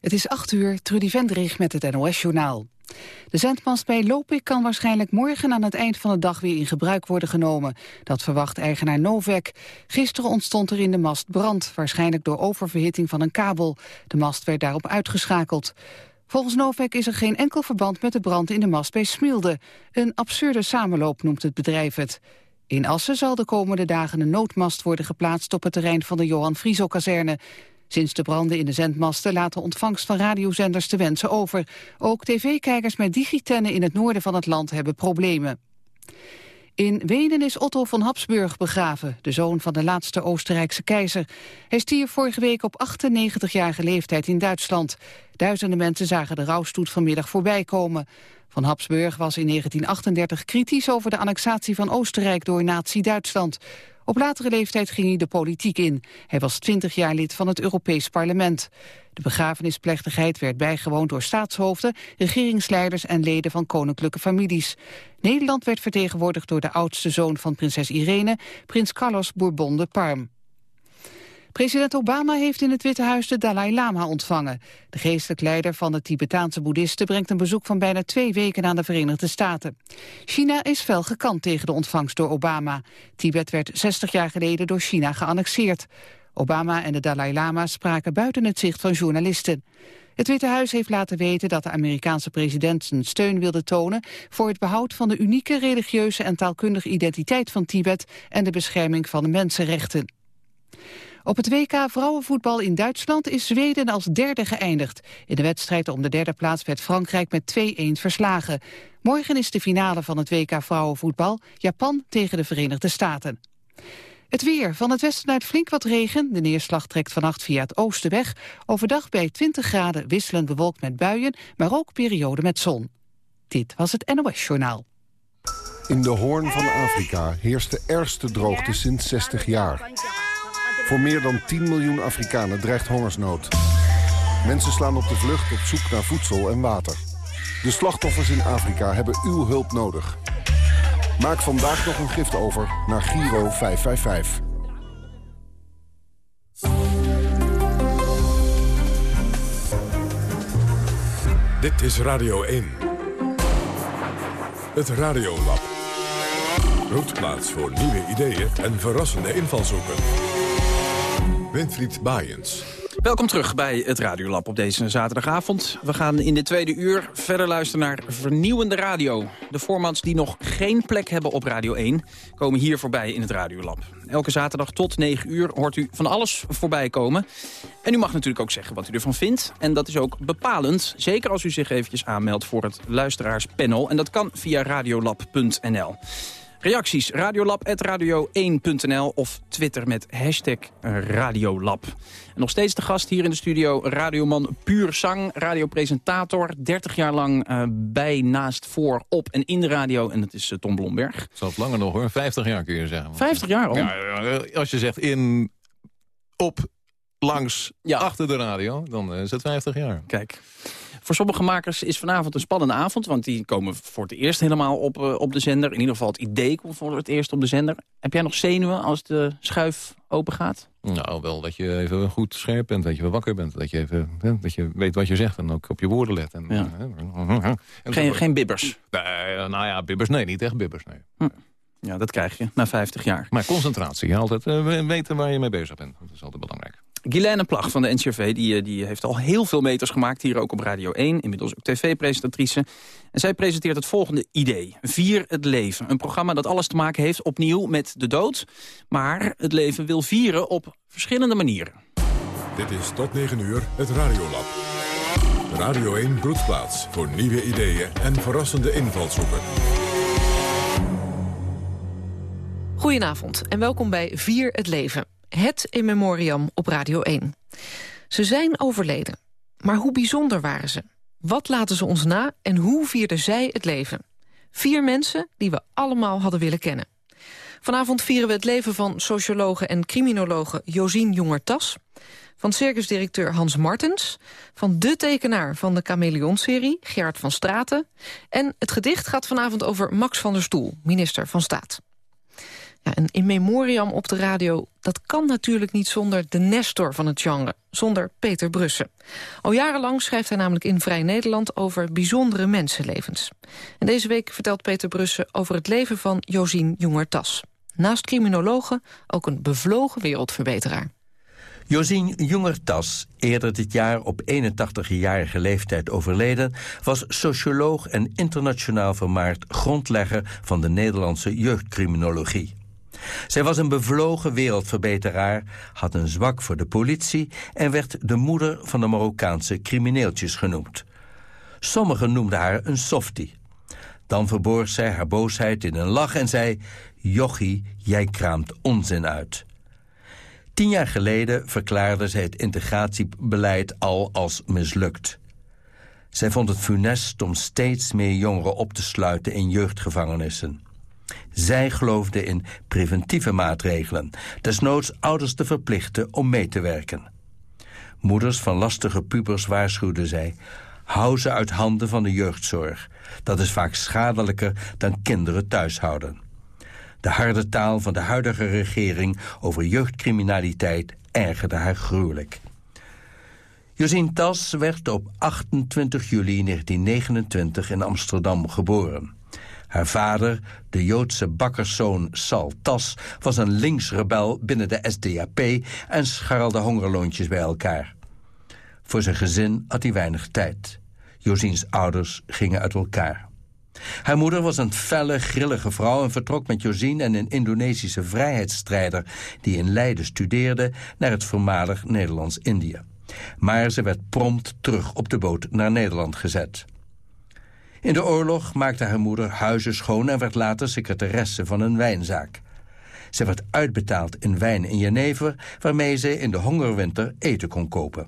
Het is 8 uur, Trudy Vendrich met het NOS-journaal. De zendmast bij Lopik kan waarschijnlijk morgen aan het eind van de dag weer in gebruik worden genomen. Dat verwacht eigenaar Novek. Gisteren ontstond er in de mast brand, waarschijnlijk door oververhitting van een kabel. De mast werd daarop uitgeschakeld. Volgens Novek is er geen enkel verband met de brand in de mast bij Smilde. Een absurde samenloop noemt het bedrijf het. In Assen zal de komende dagen een noodmast worden geplaatst op het terrein van de Johan Frieso-kazerne. Sinds de branden in de zendmasten laat de ontvangst van radiozenders te wensen over. Ook tv-kijkers met digitennen in het noorden van het land hebben problemen. In Wenen is Otto van Habsburg begraven, de zoon van de laatste Oostenrijkse keizer. Hij stierf vorige week op 98-jarige leeftijd in Duitsland. Duizenden mensen zagen de rouwstoet vanmiddag voorbij komen. Van Habsburg was in 1938 kritisch over de annexatie van Oostenrijk door nazi-Duitsland. Op latere leeftijd ging hij de politiek in. Hij was 20 jaar lid van het Europees Parlement. De begrafenisplechtigheid werd bijgewoond door staatshoofden, regeringsleiders en leden van koninklijke families. Nederland werd vertegenwoordigd door de oudste zoon van prinses Irene, prins Carlos Bourbon de Parme. President Obama heeft in het Witte Huis de Dalai Lama ontvangen. De geestelijk leider van de Tibetaanse boeddhisten brengt een bezoek van bijna twee weken aan de Verenigde Staten. China is fel gekant tegen de ontvangst door Obama. Tibet werd 60 jaar geleden door China geannexeerd. Obama en de Dalai Lama spraken buiten het zicht van journalisten. Het Witte Huis heeft laten weten dat de Amerikaanse president zijn steun wilde tonen voor het behoud van de unieke religieuze en taalkundige identiteit van Tibet en de bescherming van de mensenrechten. Op het WK vrouwenvoetbal in Duitsland is Zweden als derde geëindigd. In de wedstrijd om de derde plaats werd Frankrijk met 2-1 verslagen. Morgen is de finale van het WK vrouwenvoetbal. Japan tegen de Verenigde Staten. Het weer. Van het westen uit flink wat regen. De neerslag trekt vannacht via het oosten weg. Overdag bij 20 graden wisselend bewolkt met buien, maar ook perioden met zon. Dit was het NOS Journaal. In de hoorn van Afrika heerst de ergste droogte sinds 60 jaar. Voor meer dan 10 miljoen Afrikanen dreigt hongersnood. Mensen slaan op de vlucht op zoek naar voedsel en water. De slachtoffers in Afrika hebben uw hulp nodig. Maak vandaag nog een gift over naar Giro 555. Dit is Radio 1. Het Radiolab. Roodplaats voor nieuwe ideeën en verrassende invalshoeken. Winfried Baaiens. Welkom terug bij het Radiolab op deze zaterdagavond. We gaan in de tweede uur verder luisteren naar vernieuwende radio. De formats die nog geen plek hebben op Radio 1... komen hier voorbij in het Radiolab. Elke zaterdag tot 9 uur hoort u van alles voorbij komen. En u mag natuurlijk ook zeggen wat u ervan vindt. En dat is ook bepalend, zeker als u zich eventjes aanmeldt... voor het luisteraarspanel. En dat kan via radiolab.nl. Reacties radiolab.radio1.nl of Twitter met hashtag Radiolab. En nog steeds de gast hier in de studio, radioman Puur Zang, radiopresentator. 30 jaar lang uh, bij, naast, voor, op en in de radio. En dat is uh, Tom Blomberg. Zelfs langer nog hoor, 50 jaar kun je zeggen. 50 jaar al? Ja, als je zegt in, op, langs, ja. achter de radio, dan is het 50 jaar. Kijk. Voor sommige makers is vanavond een spannende avond... want die komen voor het eerst helemaal op, uh, op de zender. In ieder geval het idee komt voor het eerst op de zender. Heb jij nog zenuwen als de schuif open gaat? Nou, wel dat je even goed scherp bent, dat je wakker bent. Dat je, even, dat je weet wat je zegt en ook op je woorden let. En, ja. en geen, geen bibbers? Nee, nou ja, bibbers, nee, niet echt bibbers, nee. Hm. Ja, dat krijg je na 50 jaar. Maar concentratie, altijd uh, weten waar je mee bezig bent. Dat is altijd belangrijk. Guylaine Plag van de NCRV die, eh, die heeft al heel veel meters gemaakt. Hier ook op Radio 1, inmiddels ook tv-presentatrice. En zij presenteert het volgende idee. Vier het leven. Een programma dat alles te maken heeft opnieuw met de dood. Maar het leven wil vieren op verschillende manieren. Dit is tot 9 uur het Radiolab. Radio 1 broedplaats voor nieuwe ideeën en verrassende invalshoeken. Goedenavond en welkom bij Vier het Leven. Het in memoriam op Radio 1. Ze zijn overleden. Maar hoe bijzonder waren ze? Wat laten ze ons na en hoe vierden zij het leven? Vier mensen die we allemaal hadden willen kennen. Vanavond vieren we het leven van sociologe en criminologe Josien Jonger-Tas... van circusdirecteur Hans Martens... van de tekenaar van de Chameleon-serie, Gerard van Straten... en het gedicht gaat vanavond over Max van der Stoel, minister van Staat. Ja, in memoriam op de radio, dat kan natuurlijk niet zonder de nestor van het genre, zonder Peter Brussen. Al jarenlang schrijft hij namelijk in Vrij Nederland over bijzondere mensenlevens. En deze week vertelt Peter Brussen over het leven van Josien Jonger-Tas. Naast criminologen ook een bevlogen wereldverbeteraar. Josien Jonger-Tas, eerder dit jaar op 81-jarige leeftijd overleden... was socioloog en internationaal vermaard grondlegger van de Nederlandse jeugdcriminologie. Zij was een bevlogen wereldverbeteraar, had een zwak voor de politie... en werd de moeder van de Marokkaanse crimineeltjes genoemd. Sommigen noemden haar een softie. Dan verborg zij haar boosheid in een lach en zei... Jochie, jij kraamt onzin uit. Tien jaar geleden verklaarde zij het integratiebeleid al als mislukt. Zij vond het funest om steeds meer jongeren op te sluiten in jeugdgevangenissen. Zij geloofde in preventieve maatregelen, desnoods ouders te verplichten om mee te werken. Moeders van lastige pubers waarschuwden zij... hou ze uit handen van de jeugdzorg. Dat is vaak schadelijker dan kinderen thuishouden. De harde taal van de huidige regering over jeugdcriminaliteit ergerde haar gruwelijk. Josien Tas werd op 28 juli 1929 in Amsterdam geboren. Haar vader, de Joodse bakkerszoon Sal Tas, was een linksrebel binnen de SDAP en scharrelde hongerloontjes bij elkaar. Voor zijn gezin had hij weinig tijd. Josiens ouders gingen uit elkaar. Haar moeder was een felle, grillige vrouw en vertrok met Josien en een Indonesische vrijheidsstrijder die in Leiden studeerde naar het voormalig Nederlands-Indië. Maar ze werd prompt terug op de boot naar Nederland gezet. In de oorlog maakte haar moeder huizen schoon en werd later secretaresse van een wijnzaak. Ze werd uitbetaald in wijn in Jenever, waarmee ze in de hongerwinter eten kon kopen.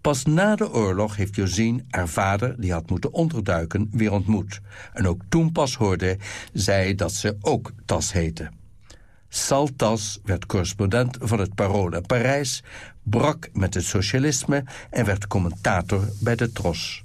Pas na de oorlog heeft Josien haar vader, die had moeten onderduiken, weer ontmoet. En ook toen pas hoorde zij dat ze ook Tas heette. Saltas werd correspondent van het Parool in Parijs, brak met het socialisme en werd commentator bij de Tros.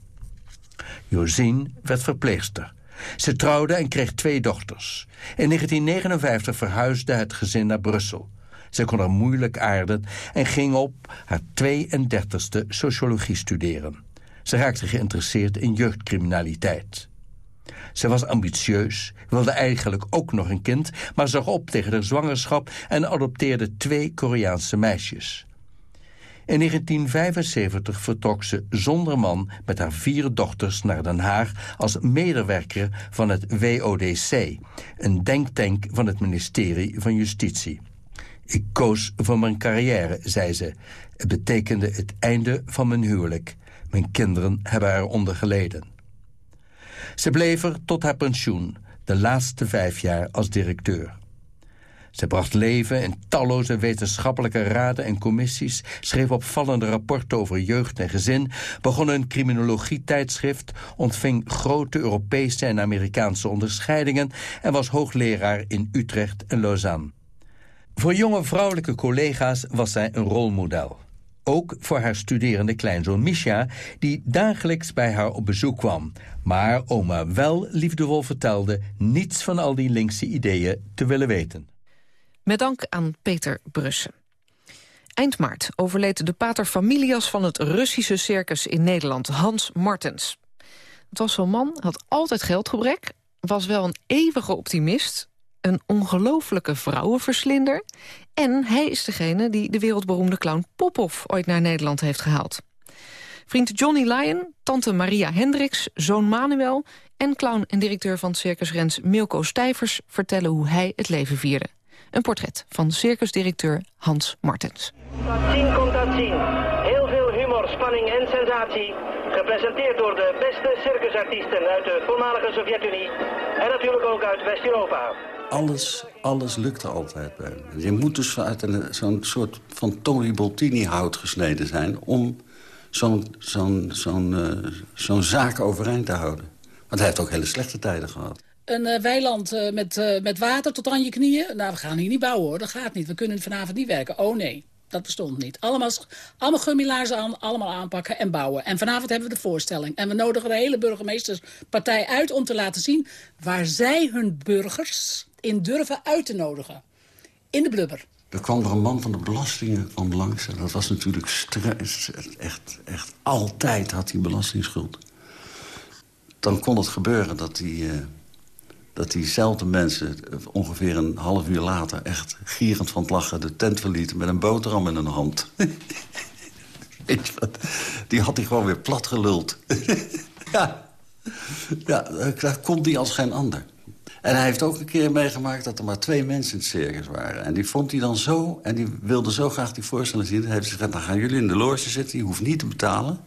Josien werd verpleegster. Ze trouwde en kreeg twee dochters. In 1959 verhuisde het gezin naar Brussel. Ze kon er moeilijk aarden en ging op haar 32e sociologie studeren. Ze raakte geïnteresseerd in jeugdcriminaliteit. Ze was ambitieus, wilde eigenlijk ook nog een kind... maar zag op tegen de zwangerschap en adopteerde twee Koreaanse meisjes. In 1975 vertrok ze zonder man met haar vier dochters naar Den Haag... als medewerker van het WODC, een denktank van het ministerie van Justitie. Ik koos voor mijn carrière, zei ze. Het betekende het einde van mijn huwelijk. Mijn kinderen hebben eronder geleden. Ze bleef er tot haar pensioen, de laatste vijf jaar als directeur. Ze bracht leven in talloze wetenschappelijke raden en commissies... schreef opvallende rapporten over jeugd en gezin... begon een criminologie-tijdschrift... ontving grote Europese en Amerikaanse onderscheidingen... en was hoogleraar in Utrecht en Lausanne. Voor jonge vrouwelijke collega's was zij een rolmodel. Ook voor haar studerende kleinzoon Misha, die dagelijks bij haar op bezoek kwam. Maar oma wel liefdevol vertelde niets van al die linkse ideeën te willen weten. Met dank aan Peter Brussen. Eind maart overleed de pater familias van het Russische circus in Nederland, Hans Martens. Het was zo'n man, had altijd geldgebrek, was wel een eeuwige optimist een ongelofelijke vrouwenverslinder... en hij is degene die de wereldberoemde clown Popov ooit naar Nederland heeft gehaald. Vriend Johnny Lyon, tante Maria Hendricks, zoon Manuel... en clown en directeur van Circus Rens Milko Stijvers... vertellen hoe hij het leven vierde. Een portret van circusdirecteur Hans Martens. Zien komt dat zien. Heel veel humor, spanning en sensatie. Gepresenteerd door de beste circusartiesten uit de voormalige Sovjet-Unie... en natuurlijk ook uit West-Europa alles, alles lukte altijd bij hem. Je moet dus uit zo'n soort van Tony Boltini hout gesneden zijn... om zo'n zo'n zo'n uh, zo'n zaak overeind te houden. Want hij heeft ook hele slechte tijden gehad. Een uh, weiland uh, met, met water tot aan je knieën? Nou, we gaan hier niet bouwen hoor, dat gaat niet. We kunnen vanavond niet werken. Oh nee, dat bestond niet. Allemaal, allemaal gummilaars aan, allemaal aanpakken en bouwen. En vanavond hebben we de voorstelling. En we nodigen de hele burgemeesterspartij uit om te laten zien... waar zij hun burgers in durven uit te nodigen. In de blubber. Er kwam er een man van de belastingen kwam langs. En dat was natuurlijk stress. Echt, echt altijd had hij belastingschuld. Dan kon het gebeuren dat uh, dat diezelfde mensen... ongeveer een half uur later echt gierend van het lachen de tent verlieten... met een boterham in hun hand. Die had hij gewoon weer plat geluld. ja. ja, dat kon hij als geen ander. En hij heeft ook een keer meegemaakt dat er maar twee mensen in het circus waren. En die vond hij dan zo, en die wilde zo graag die voorstelling zien. Hij heeft gezegd, dan gaan jullie in de loge zitten, je hoeft niet te betalen.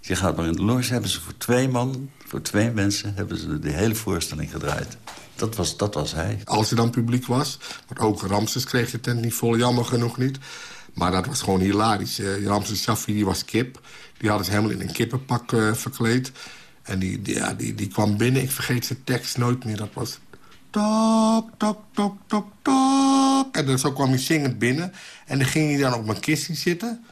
Je gaat maar in de loge, hebben ze voor twee man, voor twee mensen... hebben ze de hele voorstelling gedraaid. Dat was, dat was hij. Als er dan publiek was, want ook Ramses kreeg de tent niet vol, jammer genoeg niet... Maar dat was gewoon hilarisch. Uh, Ramses Shaffi die was kip. Die hadden ze helemaal in een kippenpak uh, verkleed. En die, ja, die, die kwam binnen. Ik vergeet zijn tekst nooit meer. Dat was... Tok, tok, tok, tok, tok. En zo kwam hij zingend binnen. En dan ging hij dan op mijn kistje zitten.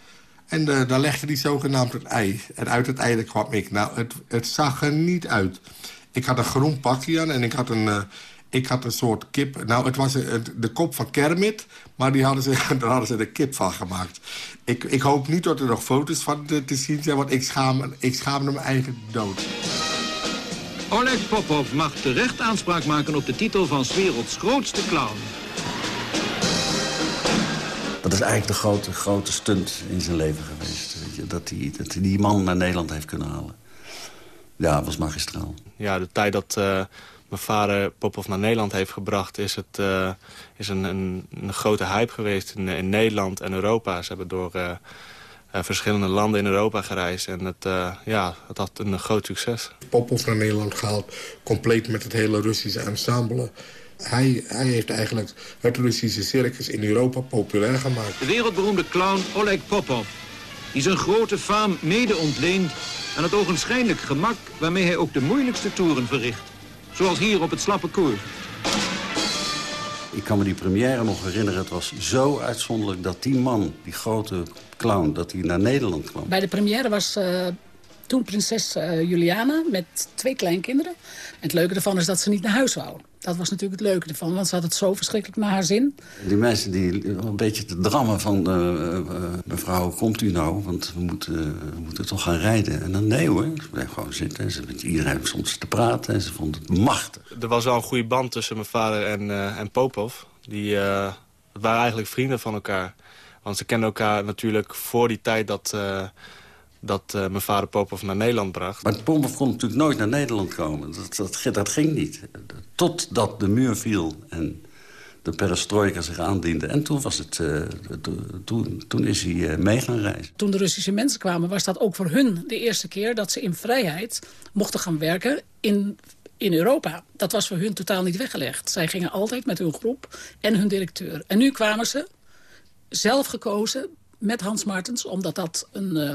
En uh, dan legde hij zogenaamd het ei. En uit het ei kwam ik. Nou, het, het zag er niet uit. Ik had een groen pakje aan en ik had een... Uh, ik had een soort kip. Nou, het was de kop van Kermit, maar die hadden ze, daar hadden ze de kip van gemaakt. Ik, ik hoop niet dat er nog foto's van te, te zien zijn, want ik schaam, ik schaamde me eigen dood. Oleg Popov mag terecht aanspraak maken op de titel van 's werelds grootste clown. Dat is eigenlijk de grote, grote stunt in zijn leven geweest. Weet je, dat, hij, dat hij die man naar Nederland heeft kunnen halen. Ja, dat was magistraal. Ja, de tijd dat... Uh mijn vader Popov naar Nederland heeft gebracht... is, het, uh, is een, een, een, grote hype geweest in, in, Nederland en Europa. Ze hebben door uh, uh, verschillende landen in Europa gereisd. En het, ja, het had een groot succes. Popov naar Nederland gehaald, compleet met het hele Russische ensemble. Hij, hij heeft eigenlijk het Russische circus in Europa populair gemaakt. De wereldberoemde clown Oleg Popov, die zijn grote faam mede ontleent... aan het ogenschijnlijk gemak waarmee hij ook de moeilijkste toeren verricht. Zoals hier op het Slappe Koer. Ik kan me die première nog herinneren. Het was zo uitzonderlijk dat die man, die grote clown, dat hij naar Nederland kwam. Bij de première was uh, toen prinses uh, Juliana met twee kleinkinderen. En het leuke ervan is dat ze niet naar huis wou. Dat was natuurlijk het leuke ervan, want ze had het zo verschrikkelijk naar haar zin. Die mensen die een beetje te drammen van... Uh, uh, mevrouw, komt u nou? Want we moeten, we moeten toch gaan rijden. En dan nee hoor, ze bleef gewoon zitten. Ze met iedereen soms te praten en ze vond het machtig. Er was wel een goede band tussen mijn vader en, en Popov. Die waren eigenlijk vrienden van elkaar. Want ze kenden elkaar natuurlijk voor die tijd dat dat uh, mijn vader Popov naar Nederland bracht. Maar Popov kon natuurlijk nooit naar Nederland komen. Dat, dat, dat ging niet. Totdat de muur viel en de perestroika zich aandiende. En toen, was het, uh, toen, toen is hij uh, mee gaan reizen. Toen de Russische mensen kwamen, was dat ook voor hun de eerste keer... dat ze in vrijheid mochten gaan werken in, in Europa. Dat was voor hun totaal niet weggelegd. Zij gingen altijd met hun groep en hun directeur. En nu kwamen ze, zelf gekozen, met Hans Martens... omdat dat een uh,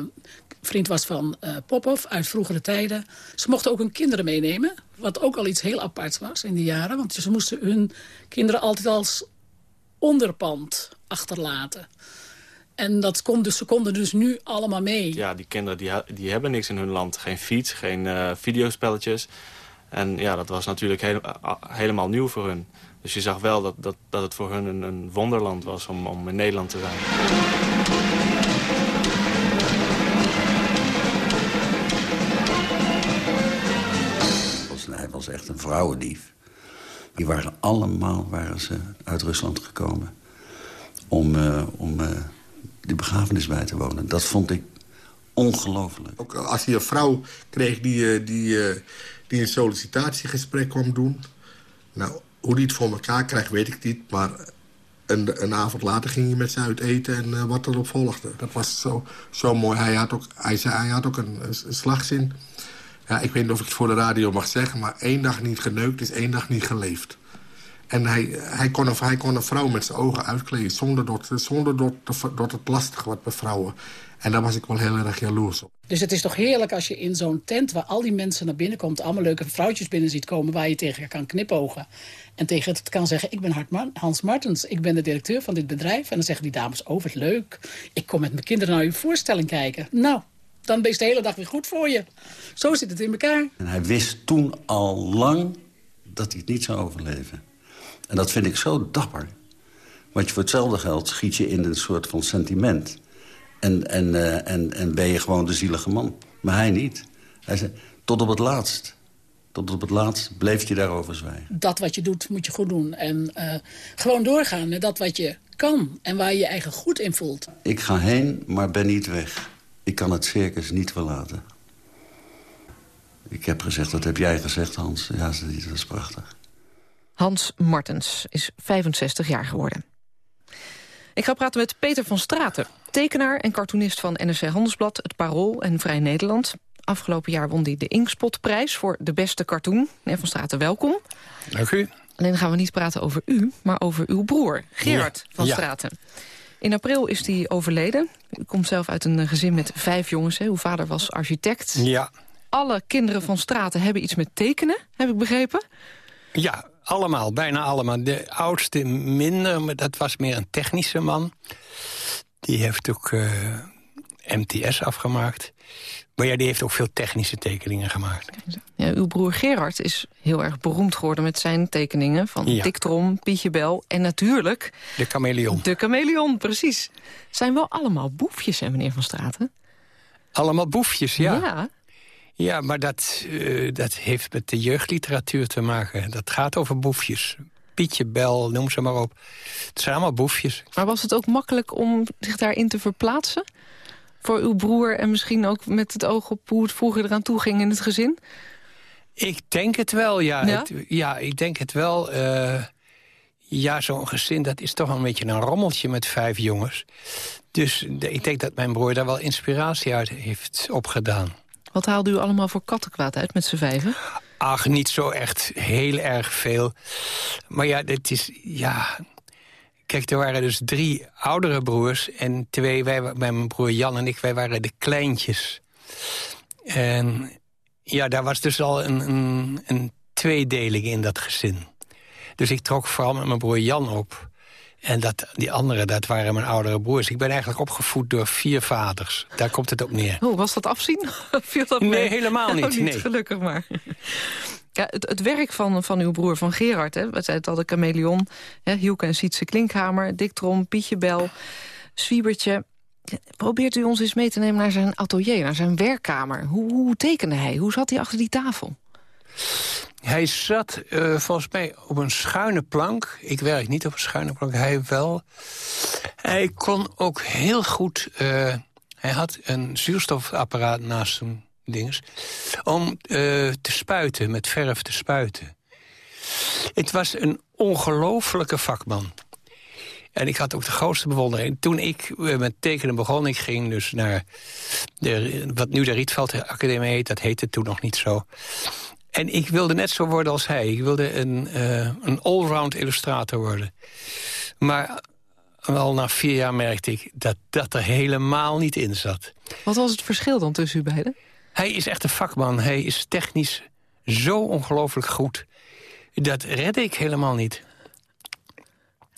vriend was van uh, Popov uit vroegere tijden. Ze mochten ook hun kinderen meenemen. Wat ook al iets heel aparts was in die jaren. Want ze moesten hun kinderen altijd als onderpand achterlaten. En dat kon dus, ze konden dus nu allemaal mee. Ja, die kinderen die, die hebben niks in hun land. Geen fiets, geen uh, videospelletjes. En ja, dat was natuurlijk heel, helemaal nieuw voor hun. Dus je zag wel dat, dat, dat het voor hun een, een wonderland was om, om in Nederland te zijn. Was echt een vrouwendief. Die waren allemaal waren ze uit Rusland gekomen om, uh, om uh, die begrafenis bij te wonen. Dat vond ik ongelooflijk. Ook als hij een vrouw kreeg die, uh, die, die een sollicitatiegesprek kwam doen... nou, hoe die het voor elkaar krijgt, weet ik niet. Maar een, een avond later ging hij met ze uit eten en wat erop volgde. Dat was zo, zo mooi. Hij had ook, hij zei, hij had ook een, slagzin ja, ik weet niet of ik het voor de radio mag zeggen... maar één dag niet geneukt is één dag niet geleefd. En hij, hij, kon, een, hij kon een vrouw met zijn ogen uitkleden... zonder, dat, zonder dat het lastig wordt bij vrouwen. En daar was ik wel heel erg jaloers op. Dus het is toch heerlijk als je in zo'n tent... waar al die mensen naar binnen komt... allemaal leuke vrouwtjes binnen ziet komen... waar je tegen kan knipogen. En tegen het kan zeggen, ik ben Hans Martens. Ik ben de directeur van dit bedrijf. En dan zeggen die dames, oh wat leuk. Ik kom met mijn kinderen naar uw voorstelling kijken. Nou, dan je de hele dag weer goed voor je. Zo zit het in elkaar. En hij wist toen al lang dat hij het niet zou overleven. En dat vind ik zo dapper. Want je voor hetzelfde geld schiet je in een soort van sentiment. En, en, uh, en, en ben je gewoon de zielige man. Maar hij niet. Hij zei, tot op het laatst. Tot op het laatst bleef je daarover zwijgen. Dat wat je doet, moet je goed doen. En uh, gewoon doorgaan met dat wat je kan. En waar je je eigen goed in voelt. Ik ga heen, maar ben niet weg. Ik kan het circus niet verlaten. Ik heb gezegd, dat heb jij gezegd, Hans. Ja, dat is prachtig. Hans Martens is 65 jaar geworden. Ik ga praten met Peter van Straten, tekenaar en cartoonist van NRC Handelsblad, Het Parool en Vrij Nederland. Afgelopen jaar won hij de Inkspotprijs voor de beste cartoon. Meneer van Straten, welkom. Dank u. Alleen gaan we niet praten over u, maar over uw broer, Gerard van Straten. In april is hij overleden. U komt zelf uit een gezin met vijf jongens. Hè? Uw vader was architect. Ja. Alle kinderen van Straten hebben iets met tekenen, heb ik begrepen. Ja, allemaal, bijna allemaal. De oudste minder, maar dat was meer een technische man. Die heeft ook uh, MTS afgemaakt. Maar ja, die heeft ook veel technische tekeningen gemaakt. Ja, uw broer Gerard is heel erg beroemd geworden met zijn tekeningen... van ja. Dick Trom, Pietje Bel en natuurlijk... De chameleon. De chameleon, precies. Zijn wel allemaal boefjes, hè, meneer Van Straten? Allemaal boefjes, ja. Ja, ja maar dat, uh, dat heeft met de jeugdliteratuur te maken. Dat gaat over boefjes. Pietje Bel, noem ze maar op. Het zijn allemaal boefjes. Maar was het ook makkelijk om zich daarin te verplaatsen? voor uw broer... en misschien ook met het oog op hoe het vroeger eraan toe ging in het gezin? Ik denk het wel, ja. Ja, het, ja ik denk het wel. Uh, ja, zo'n gezin, dat is toch een beetje een rommeltje met vijf jongens. Dus ik denk dat mijn broer daar wel inspiratie uit heeft opgedaan. Wat haalde u allemaal voor kattenkwaad uit met z'n vijven? Ach, niet zo echt heel erg veel. Maar ja, het is... Ja, Kijk, er waren dus drie oudere broers en twee, wij, mijn broer Jan en ik, wij waren de kleintjes. En ja, daar was dus al een, een, een tweedeling in dat gezin. Dus ik trok vooral met mijn broer Jan op. En dat, die anderen, dat waren mijn oudere broers. Ik ben eigenlijk opgevoed door vier vaders. Daar komt het op neer. Oh, was dat afzien? Viel dat nee, helemaal niet. Oh, niet nee. Gelukkig maar. Ja, het, het, werk van, van uw broer van Gerard, hè, we zeiden het al, de chameleon... Hè, Hielke en Sietse Klinkhamer, Dick Trom, Pietje Bel, Swiebertje... Probeert u ons eens mee te nemen naar zijn atelier, naar zijn werkkamer. Hoe, hoe tekende hij? Hoe zat hij achter die tafel? Hij zat uh, volgens mij op een schuine plank. Ik werk niet op een schuine plank, hij wel. Hij kon ook heel goed... Uh, hij had een zuurstofapparaat naast hem dinges, om uh, te spuiten, met verf te spuiten. Het was een ongelofelijke vakman. En ik had ook de grootste bewondering. Toen ik met tekenen begon, ik ging dus naar de, wat nu de Rietveld Academie heet. Dat heette toen nog niet zo. En ik wilde net zo worden als hij. Ik wilde een, uh, een allround illustrator worden. Maar al na vier jaar merkte ik dat dat er helemaal niet in zat. Wat was het verschil dan tussen u beiden? Hij is echt een vakman. Hij is technisch zo ongelooflijk goed. Dat red ik helemaal niet.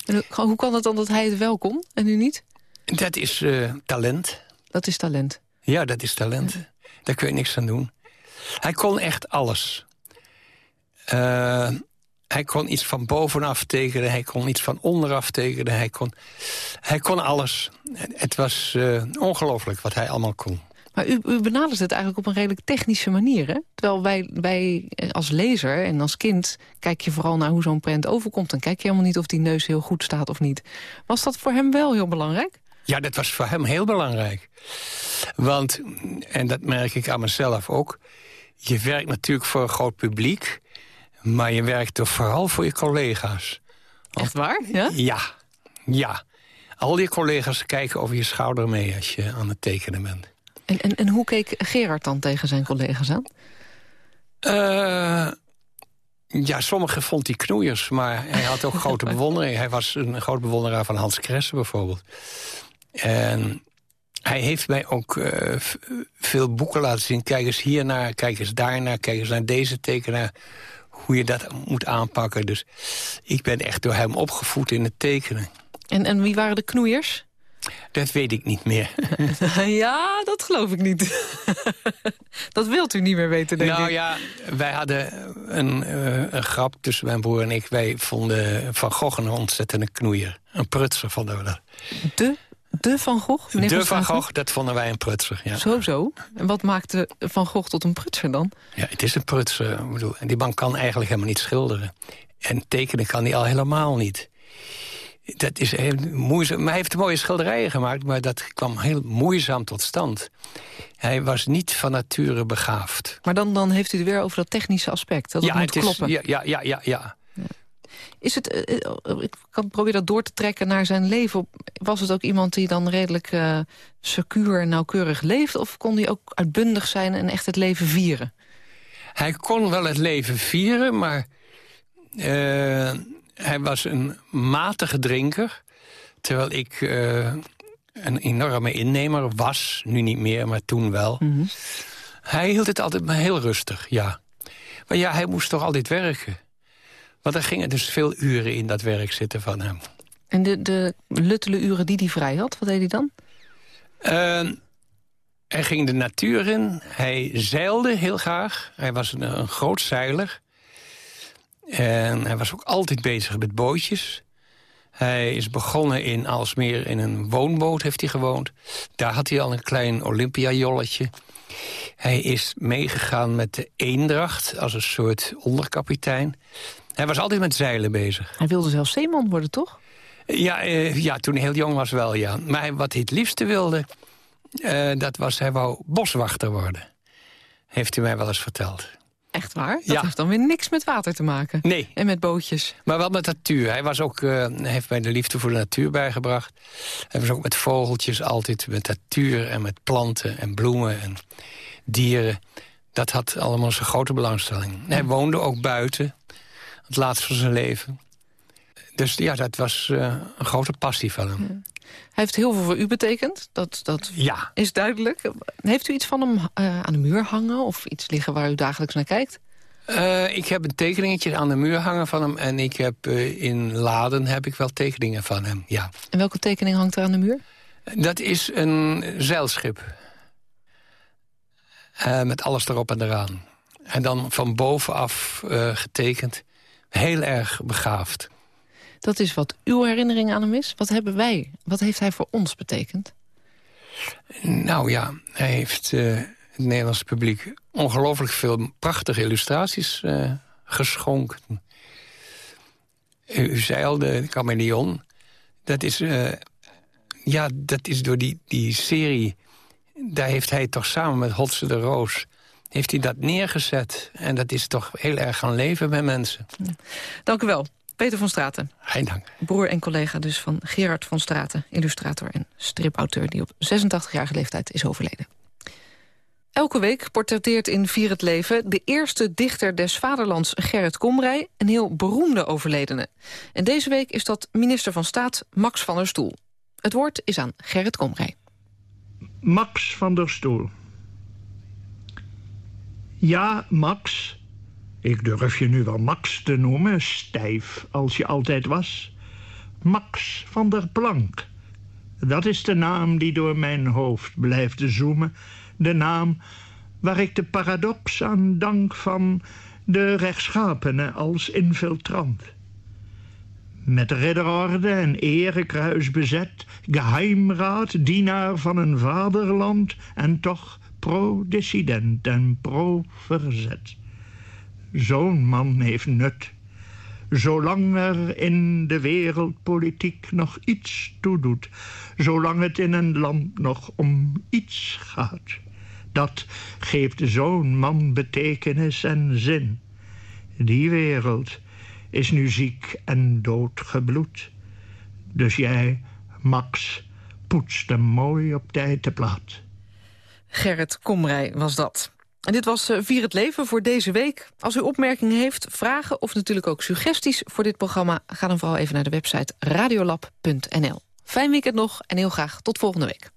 En hoe kan het dan dat hij het wel kon en u niet? Dat is uh, talent. Dat is talent? Ja, dat is talent. Ja. Daar kun je niks aan doen. Hij kon echt alles. Uh, hij kon iets van bovenaf tekenen, hij kon iets van onderaf tekenen. Hij kon, hij kon alles. Het was uh, ongelooflijk wat hij allemaal kon. Maar u, u benadert het eigenlijk op een redelijk technische manier, hè? Terwijl wij, wij als lezer en als kind kijk je vooral naar hoe zo'n prent overkomt. Dan kijk je helemaal niet of die neus heel goed staat of niet. Was dat voor hem wel heel belangrijk? Ja, dat was voor hem heel belangrijk. Want, en dat merk ik aan mezelf ook... je werkt natuurlijk voor een groot publiek... maar je werkt toch vooral voor je collega's. Echt waar? Ja? Ja, ja. Al je collega's kijken over je schouder mee als je aan het tekenen bent. En, en, en hoe keek Gerard dan tegen zijn collega's aan? Uh, ja, sommigen vond hij knoeiers, maar hij had ook grote bewondering. Hij was een groot bewonderaar van Hans Kresse bijvoorbeeld. En hij heeft mij ook uh, veel boeken laten zien. Kijk eens hiernaar, kijk eens daarnaar, kijk eens naar deze tekenaar. Hoe je dat moet aanpakken. Dus ik ben echt door hem opgevoed in het tekenen. En, en wie waren de knoeiers? Dat weet ik niet meer. ja, dat geloof ik niet. dat wilt u niet meer weten, denk nou, ik. ja, wij hadden een, uh, een grap tussen mijn broer en ik. Wij vonden Van Gogh een ontzettende knoeier. Een prutser vonden we dat. De? De Van Gogh? Meneer de Van Gogh, dat vonden wij een prutser, ja. Zo, zo. En wat maakte Van Gogh tot een prutser dan? Ja, het is een prutser. Ik bedoel, die man kan eigenlijk helemaal niet schilderen. En tekenen kan hij al helemaal niet. Dat is heel moeizaam. Maar hij heeft mooie schilderijen gemaakt, maar dat kwam heel moeizaam tot stand. Hij was niet van nature begaafd. Maar dan, dan heeft u het weer over dat technische aspect. Dat ja, moet het is, kloppen. Ja, ja, ja, ja, ja. Is het, ik kan proberen dat door te trekken naar zijn leven. Was het ook iemand die dan redelijk uh, secuur en nauwkeurig leeft? Of kon hij ook uitbundig zijn en echt het leven vieren? Hij kon wel het leven vieren, maar... Uh, hij was een matige drinker. Terwijl ik uh, een enorme innemer was. Nu niet meer, maar toen wel. Mhm. Mm -hmm. Hij hield het altijd maar heel rustig, ja. Maar ja, hij moest toch altijd werken. Want er gingen dus veel uren in dat werk zitten van hem. En de, de luttele uren die hij vrij had, wat deed hij dan? Uh, hij ging de natuur in. Hij zeilde heel graag. Hij was een, een groot zeiler. En hij was ook altijd bezig met bootjes. Hij is begonnen in Alsmeer in een woonboot heeft hij gewoond. Daar had hij al een klein Olympia-jolletje. Hij is meegegaan met de Eendracht als een soort onderkapitein. Hij was altijd met zeilen bezig. Hij wilde zelfs zeeman worden, toch? Ja, uh, ja toen hij heel jong was wel, ja. Maar wat hij het liefste wilde, uh, dat was hij wou boswachter worden. Heeft hij mij wel eens verteld. Echt waar? Dat ja. heeft dan weer niks met water te maken. Nee. En met bootjes. Maar wel met natuur. Hij was ook, uh, heeft mij de liefde voor de natuur bijgebracht. Hij was ook met vogeltjes altijd, met natuur en met planten en bloemen en dieren. Dat had allemaal zijn grote belangstelling. Hij woonde ook buiten, het laatst van zijn leven. Dus ja, dat was uh, een grote passie van hem. Ja. Hij heeft heel veel voor u betekend, dat, dat ja. is duidelijk. Heeft u iets van hem uh, aan de muur hangen of iets liggen waar u dagelijks naar kijkt? Uh, ik heb een tekeningetje aan de muur hangen van hem... en ik heb in Laden heb ik wel tekeningen van hem, ja. En welke tekening hangt er aan de muur? Dat is een zeilschip. met alles erop en eraan. En dan van bovenaf getekend. Heel erg begaafd. Dat is wat uw herinnering aan hem is. Wat hebben wij? Wat heeft hij voor ons betekend? Nou ja, hij heeft uh, het Nederlandse publiek... ongelooflijk veel prachtige illustraties uh, geschonken. U, u zei al, de chameleon. Dat is, uh, ja, dat is door die, die serie... daar heeft hij toch samen met Hotse de Roos... heeft hij dat neergezet. En dat is toch heel erg gaan leven bij mensen. Dank u wel. Peter van Straten. Geen dank. Broer en collega dus van Gerard van Straten, illustrator en stripauteur... die op 86-jarige leeftijd is overleden. Elke week portretteert in Vier het Leven de eerste dichter des vaderlands Gerrit Komrij... een heel beroemde overledene. En deze week is dat minister van Staat Max van der Stoel. Het woord is aan Gerrit Komrij. Max van der Stoel. Ja, Max... Ik durf je nu wel Max te noemen, stijf als je altijd was. Max van der Plank. Dat is de naam die door mijn hoofd blijft zoomen. De naam waar ik de paradox aan dank van de rechtschapene als infiltrant. Met ridderorde en erekruis bezet, geheimraad, dienaar van een vaderland... en toch pro-dissident en pro-verzet. Zo'n man heeft nut. Zolang er in de wereldpolitiek nog iets toe doet. Zolang het in een land nog om iets gaat. Dat geeft zo'n man betekenis en zin. Die wereld is nu ziek en doodgebloed. Dus jij, Max, poetst hem mooi op tijd te plaat. Gerrit Komrij was dat. En dit was uh, Vier het Leven voor deze week. Als u opmerkingen heeft, vragen of natuurlijk ook suggesties voor dit programma... ga dan vooral even naar de website radiolab.nl. Fijn weekend nog en heel graag tot volgende week.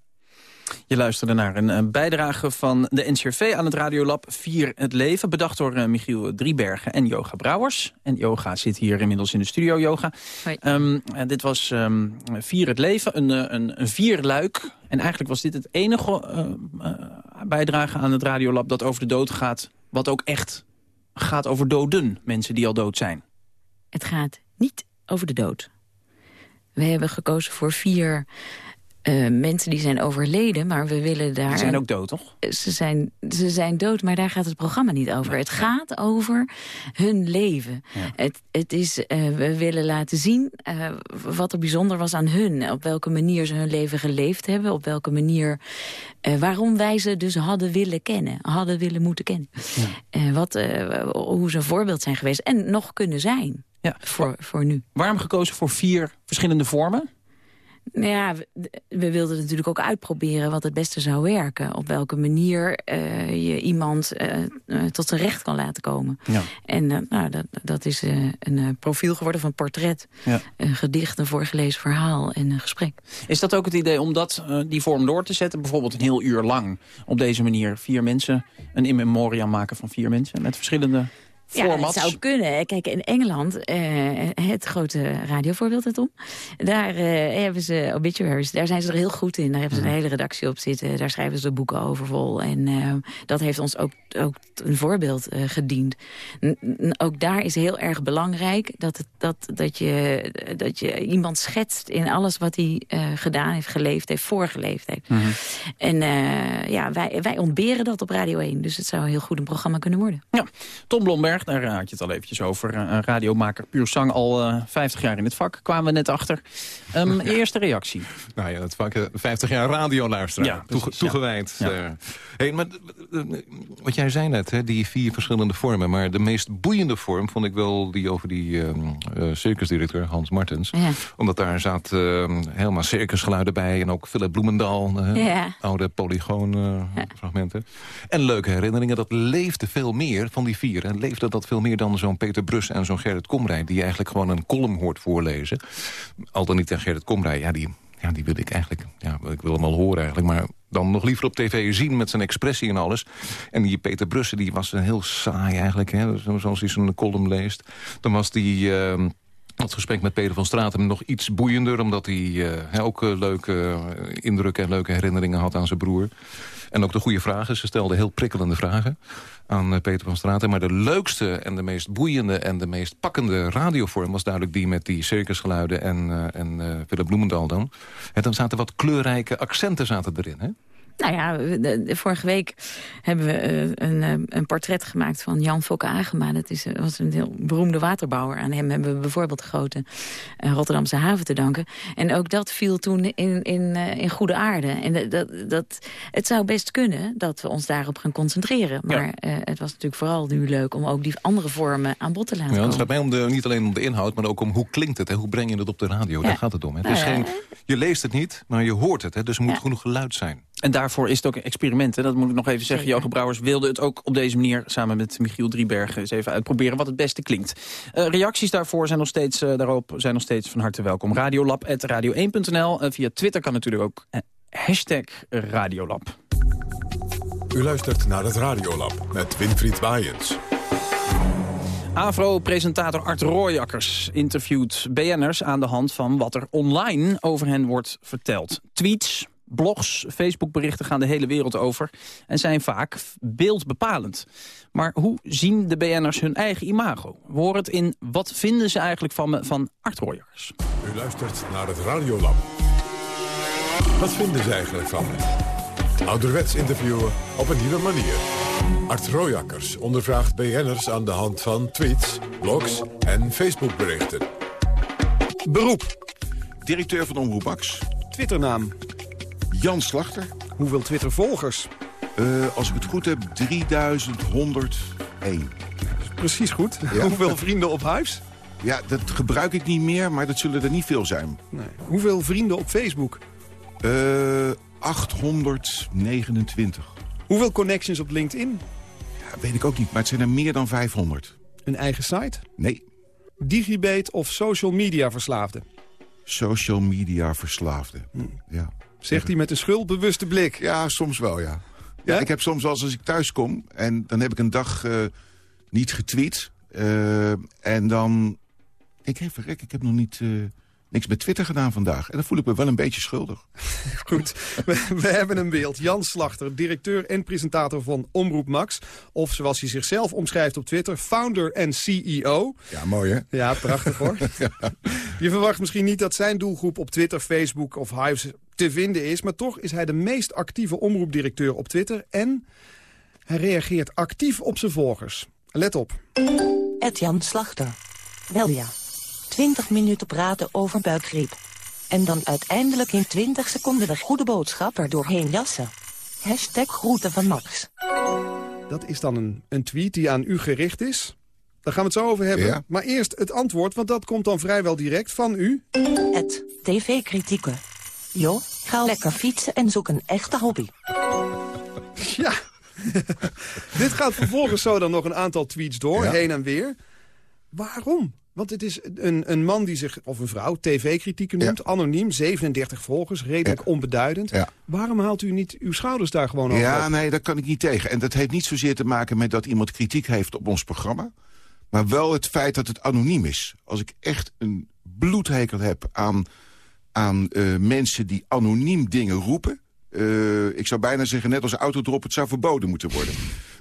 Je luisterde naar een bijdrage van de NCRV aan het Radiolab 4 het Leven. Bedacht door uh, Michiel Driebergen en Yoga Brouwers. En Yoga zit hier inmiddels in de studio, Yoga. Um, dit was um, Vier het Leven, een, een, een vierluik. En eigenlijk was dit het enige uh, bijdrage aan het Radiolab dat over de dood gaat... wat ook echt gaat over doden, mensen die al dood zijn. Het gaat niet over de dood. We hebben gekozen voor vier uh, mensen die zijn overleden, maar we willen daar... Ze zijn ook dood, toch? Ze zijn, ze zijn dood, maar daar gaat het programma niet over. het gaat over hun leven. Het, het is, uh, we willen laten zien uh, wat er bijzonder was aan hun. Op welke manier ze hun leven geleefd hebben. Op welke manier... waarom wij ze dus hadden willen kennen. Hadden willen moeten kennen. Ja. wat, hoe ze een voorbeeld zijn geweest. En nog kunnen zijn. Ja. Voor, voor nu. Waarom gekozen voor vier verschillende vormen? Nou ja, we, wilden natuurlijk ook uitproberen wat het beste zou werken. Op welke manier uh, je iemand uh, uh, tot zijn recht kan laten komen. Ja. En nou, dat, dat is een profiel geworden van portret. Ja. Een gedicht, een voorgelezen verhaal en een gesprek. Is dat ook het idee om dat, die vorm door te zetten? Bijvoorbeeld een heel uur lang op deze manier vier mensen... een in memoriam maken van vier mensen met verschillende ja, dat zou kunnen. Kijk, in Engeland, uh, het grote radiovoorbeeld het om. Daar uh, hebben ze obituaries, daar zijn ze er heel goed in. Daar hebben ze een hele redactie op zitten. Daar schrijven ze boeken over vol. En uh, dat heeft ons ook, ook een voorbeeld gediend. N ook daar is heel erg belangrijk dat, het, dat, dat, je, dat je iemand schetst in alles wat hij gedaan heeft, geleefd heeft, voorgeleefd heeft. -hmm. En ja, wij, wij ontberen dat op Radio 1. Dus het zou heel goed een programma kunnen worden. Ja, Tom Blomberg daar had je het al eventjes over. Een radiomaker puur zang al uh, eh, 50 jaar in het vak. Kwamen we net achter. Um, eerste reactie. Nou ja, dat vak 50 jaar radioluisteraar. Ja, toegewijd. Ja. Uh, hey, maar, wat jij zei net, hè, die vier verschillende vormen. Maar de meest boeiende vorm vond ik wel die over die uh, circusdirecteur Hans Martens. Ja. Omdat daar zat ehm, helemaal circusgeluiden bij. En ook Philip Bloemendaal, oude polygoon-fragmenten. En leuke herinneringen. Dat leefde veel meer van die vier. En leefde dat veel meer dan zo'n Peter Brus en zo'n Gerrit Komrij... die eigenlijk gewoon een column hoort voorlezen. Al dan niet aan Gerrit Komrij, ja, die, ja, die wil ik eigenlijk... Ja, ik wil hem al horen eigenlijk, maar dan nog liever op tv zien met zijn expressie en alles. En die Peter Brusse, die was een heel saai eigenlijk, hè, zoals hij zo'n column leest. Dan was die... Uh, het gesprek met Peter van Straten nog iets boeiender... omdat hij uh, ook uh, leuke indrukken en leuke herinneringen had aan zijn broer. En ook de goede vragen. Ze stelde heel prikkelende vragen aan eh, Peter van Straten. Maar de leukste en de meest boeiende en de meest pakkende radiovorm... was duidelijk die met die circusgeluiden en, uh, en Philip Bloemendaal dan. En dan zaten wat kleurrijke accenten zaten erin, hè? Nou ja, de, vorige week hebben we uh, een, uh, een, portret gemaakt van Jan Fokke Agema. Dat is, was een heel beroemde waterbouwer. Aan hem hebben we bijvoorbeeld de grote uh, Rotterdamse haven te danken. En ook dat viel toen in, in, in goede aarde. En dat, dat, het zou best kunnen dat we ons daarop gaan concentreren. Maar ja. het was natuurlijk vooral nu leuk om ook die andere vormen aan bod te laten ja, Het gaat mij om de, niet alleen om de inhoud, maar ook om hoe klinkt het. Hè? Hoe breng je het op de radio? Ja. Daar gaat het om. Hè? Het is nou geen, je leest het niet, maar je hoort het. Hè? Dus er moet genoeg geluid zijn. En daarvoor is het ook een experiment. Hè? Dat moet ik nog even zeggen. Joge Brouwers wilde het ook op deze manier... samen met Michiel Driebergen eens even uitproberen wat het beste klinkt. Uh, reacties daarvoor zijn nog steeds, uh, daarop zijn nog steeds van harte welkom. Radiolab.radio1.nl. Uh, via Twitter kan natuurlijk ook hashtag Radiolab. U luistert naar het Radiolab met Winfried Waaiens. AVRO-presentator Art Rooijakkers interviewt BN'ers aan de hand van wat er online over hen wordt verteld. Tweets, blogs, Facebookberichten gaan de hele wereld over... en zijn vaak beeldbepalend. Maar hoe zien de BN'ers hun eigen imago? We horen het in Wat vinden ze eigenlijk van me van Art. U luistert naar het Radiolab. Wat vinden ze eigenlijk van me? Ouderwets interviewen op een nieuwe manier. Art Rooijakkers ondervraagt BN'ers aan de hand van tweets, blogs en Facebookberichten. Beroep. Directeur van Omroep Max. Twitternaam. Jan Slachter. Hoeveel Twitter-volgers? Uh, als ik het goed heb, 3101. Precies goed. Ja. Hoeveel vrienden op huis? Ja, dat gebruik ik niet meer, maar dat zullen er niet veel zijn. Nee. Hoeveel vrienden op Facebook? Uh, 829. Hoeveel connections op LinkedIn? Ja, weet ik ook niet, maar het zijn er meer dan 500. Een eigen site? Nee. Digibate of social media verslaafde? Social media verslaafde, hm. ja. Zegt hij met een schuldbewuste blik. Ja, soms wel, ja. ja. ik heb soms wel als ik thuis kom en dan heb ik een dag uh, niet getweet. Uh, en dan ik, hey, verrek, ik heb nog niet... Uh, niks met Twitter gedaan vandaag. En dan voel ik me wel een beetje schuldig. Goed, we, we, hebben een beeld. Jan Slachter, directeur en presentator van Omroep Max. Of zoals hij zichzelf omschrijft op Twitter, founder en CEO. Ja, mooi hè? Ja, prachtig hoor. Je verwacht misschien niet dat zijn doelgroep op Twitter, Facebook of Hives te vinden is. Maar toch is hij de meest actieve omroepdirecteur op Twitter. En hij reageert actief op zijn volgers. Let op. Ed Jan Slachter. Wel ja. 20 minuten praten over buikgriep. En dan uiteindelijk in 20 seconden de goede boodschap er doorheen jassen. Hashtag groeten van Max. Dat is dan een, een tweet die aan u gericht is. Daar gaan we het zo over hebben. Ja. Maar eerst het antwoord, want dat komt dan vrijwel direct van u. Het TV-kritieken. Jo, ga lekker fietsen en zoek een echte hobby. Ja. Dit gaat vervolgens zo dan nog een aantal tweets door, Ja. heen en weer. Waarom? Want het is een, een man die zich, of een vrouw, tv-kritieken noemt. Anoniem, 37 volgers, redelijk onbeduidend. Ja. Waarom haalt u niet uw schouders daar gewoon over Ja, op? nee, daar kan ik niet tegen. En dat heeft niet zozeer te maken met dat iemand kritiek heeft op ons programma. Maar wel het feit dat het anoniem is. Als ik echt een bloedhekel heb aan, aan eh, mensen die anoniem dingen roepen... eh, ik zou bijna zeggen, net als autodrop, het zou verboden moeten worden.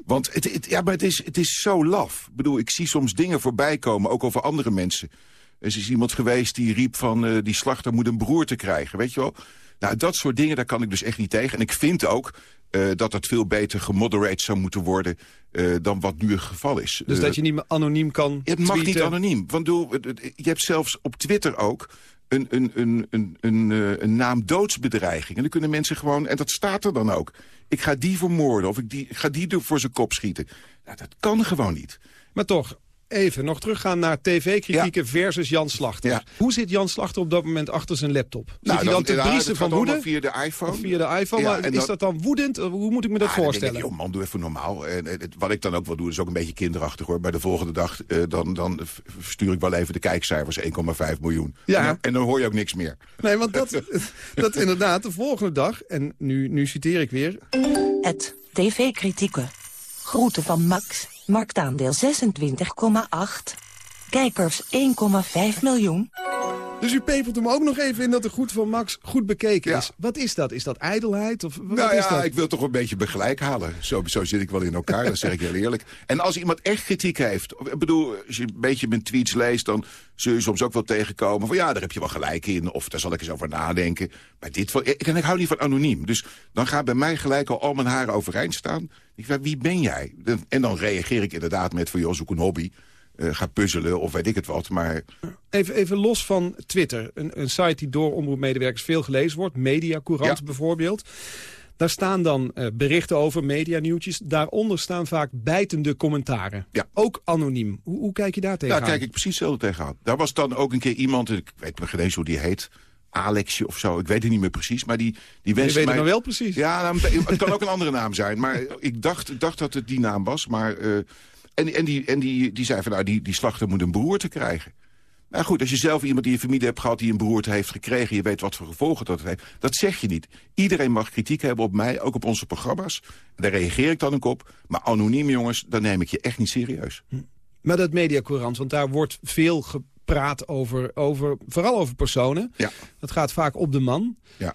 Want het, het- ja, maar het, is, het is zo laf. Ik bedoel, ik zie soms dingen voorbij komen, ook over andere mensen. Er is iemand geweest die riep van, eh, die slachter moet een broer te krijgen, weet je wel? Nou, dat soort dingen, daar kan ik dus echt niet tegen. En ik vind ook eh, dat dat veel beter gemoderate zou moeten worden... eh, dan wat nu het geval is. Dus dat je niet meer anoniem kan het mag niet anoniem. Want het- het- je hebt zelfs op Twitter ook een, een, een, een, een, een naam doodsbedreiging. En dan kunnen mensen gewoon, en dat staat er dan ook... ik ga die vermoorden of ik, die, ga die voor zijn kop schieten. Nou, dat kan gewoon niet. Maar toch, even nog teruggaan naar tv-kritieken versus Jan Slachter. Hoe zit Jan Slachter op dat moment achter zijn laptop? Zit Nou, hij dan, dan- te dat van woede? via de iPhone. Of via de iPhone, Ja, maar en is dan- dat dan woedend? Hoe moet ik me dat Ah, dan voorstellen? denk ik, joh man, doe even normaal. En, en, het- wat ik dan ook wel doe, is ook een beetje kinderachtig hoor. Bij de volgende dag, eh, dan, dan verstuur ik wel even de kijkcijfers, 1,5 miljoen. Ja. En, dan, en dan hoor je ook niks meer. Nee, want dat, dat inderdaad de volgende dag, en nu, nu citeer ik weer... Het TV-kritieken. Groeten van Max. Marktaandeel 26,8. Kijkers 1,5 miljoen. Dus u pepert hem ook nog even in dat de goed van Max goed bekeken is. Wat is dat? Is dat ijdelheid? Of wat nou is ja, dat? ik wil toch een beetje begelijk halen. Zo, zo zit ik wel in elkaar, dat zeg ik heel eerlijk. En als iemand echt kritiek heeft... Ik bedoel, als je een beetje mijn tweets leest... dan zul je soms ook wel tegenkomen van... ja, daar heb je wel gelijk in, of daar zal ik eens over nadenken. Maar dit, en ik hou niet van anoniem. Dus dan gaan bij mij gelijk al al mijn haren overeind staan. Ik wie ben jij? En dan reageer ik inderdaad met van... joh, zoek een hobby, eh, ga puzzelen of weet ik het wat. Maar Even, even los van Twitter. Een, een site die door omroepmedewerkers veel gelezen wordt. Media Courant Ja. bijvoorbeeld. Daar staan dan eh, berichten over, medianieuwtjes. Daaronder staan vaak bijtende commentaren. Ja. Ook anoniem. Hoe, hoe kijk je daar tegenaan? Daar kijk ik precies hetzelfde tegenaan. Daar was dan ook een keer iemand, ik weet me geen eens hoe die heet... Alexje of zo, ik weet het niet meer precies, maar die, die wenste weet het mij... nou wel precies. Ja, nou, het kan ook een andere naam zijn, maar ik dacht, dacht dat het die naam was. Maar, eh, en en, die, en die, die zei van, nou, die, die slachter moet een beroerte krijgen. Nou goed, als je zelf iemand in je familie hebt gehad die een beroerte heeft gekregen... je weet wat voor gevolgen dat heeft, dat zeg je niet. Iedereen mag kritiek hebben op mij, ook op onze programma's. Daar reageer ik dan ook op. Maar anoniem, jongens, dan neem ik je echt niet serieus. Maar dat mediacourant, want daar wordt veel gepraat over, over vooral over personen. Ja. Dat gaat vaak op de man. Ja.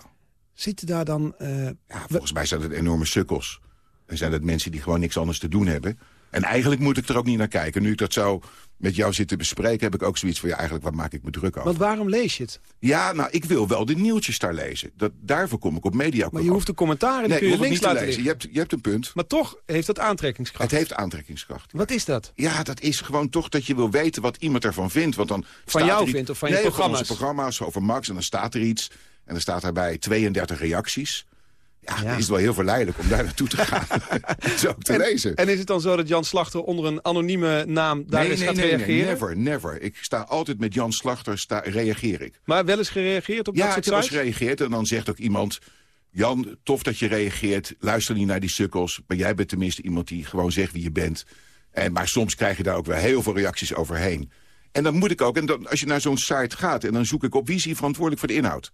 Zitten daar dan... eh, Ja, volgens mij zijn het enorme sukkels. En zijn het mensen die gewoon niks anders te doen hebben. En eigenlijk moet ik er ook niet naar kijken. Nu ik dat zo met jou zit te bespreken... heb ik ook zoiets van, ja, eigenlijk, waar maak ik me druk over? want waarom lees je het? Ja, nou, ik wil wel de nieuwtjes daar lezen. Dat, daarvoor kom ik op media. Maar je hoeft de commentaren, die nee, kun je links niet te laten lezen. Je hebt, je hebt een punt. Maar toch heeft dat aantrekkingskracht. Het heeft aantrekkingskracht. Wat is dat? Ja, dat is gewoon toch dat je wil weten wat iemand ervan vindt. Want dan staat jou iets- vindt of van je nee, programma's? Van onze programma's, over Max. En dan staat er iets. En dan staat daarbij 32 reacties. Ja, is het wel heel verleidelijk om daar naartoe te gaan. Zo te En, lezen. en is het dan zo dat Jan Slachter onder een anonieme naam daar eens gaat reageren? never, never. Ik sta altijd met Jan Slachter, sta, reageer ik. Maar wel eens gereageerd op Ja, dat soort heb wel eens gereageerd en dan zegt ook iemand... Jan, tof dat je reageert. Luister niet naar die sukkels. Maar jij bent tenminste iemand die gewoon zegt wie je bent. En, maar soms krijg je daar ook wel heel veel reacties overheen. En dan moet ik ook, en dan, als je naar zo'n site gaat... en dan zoek ik op wie is hier verantwoordelijk voor de inhoud.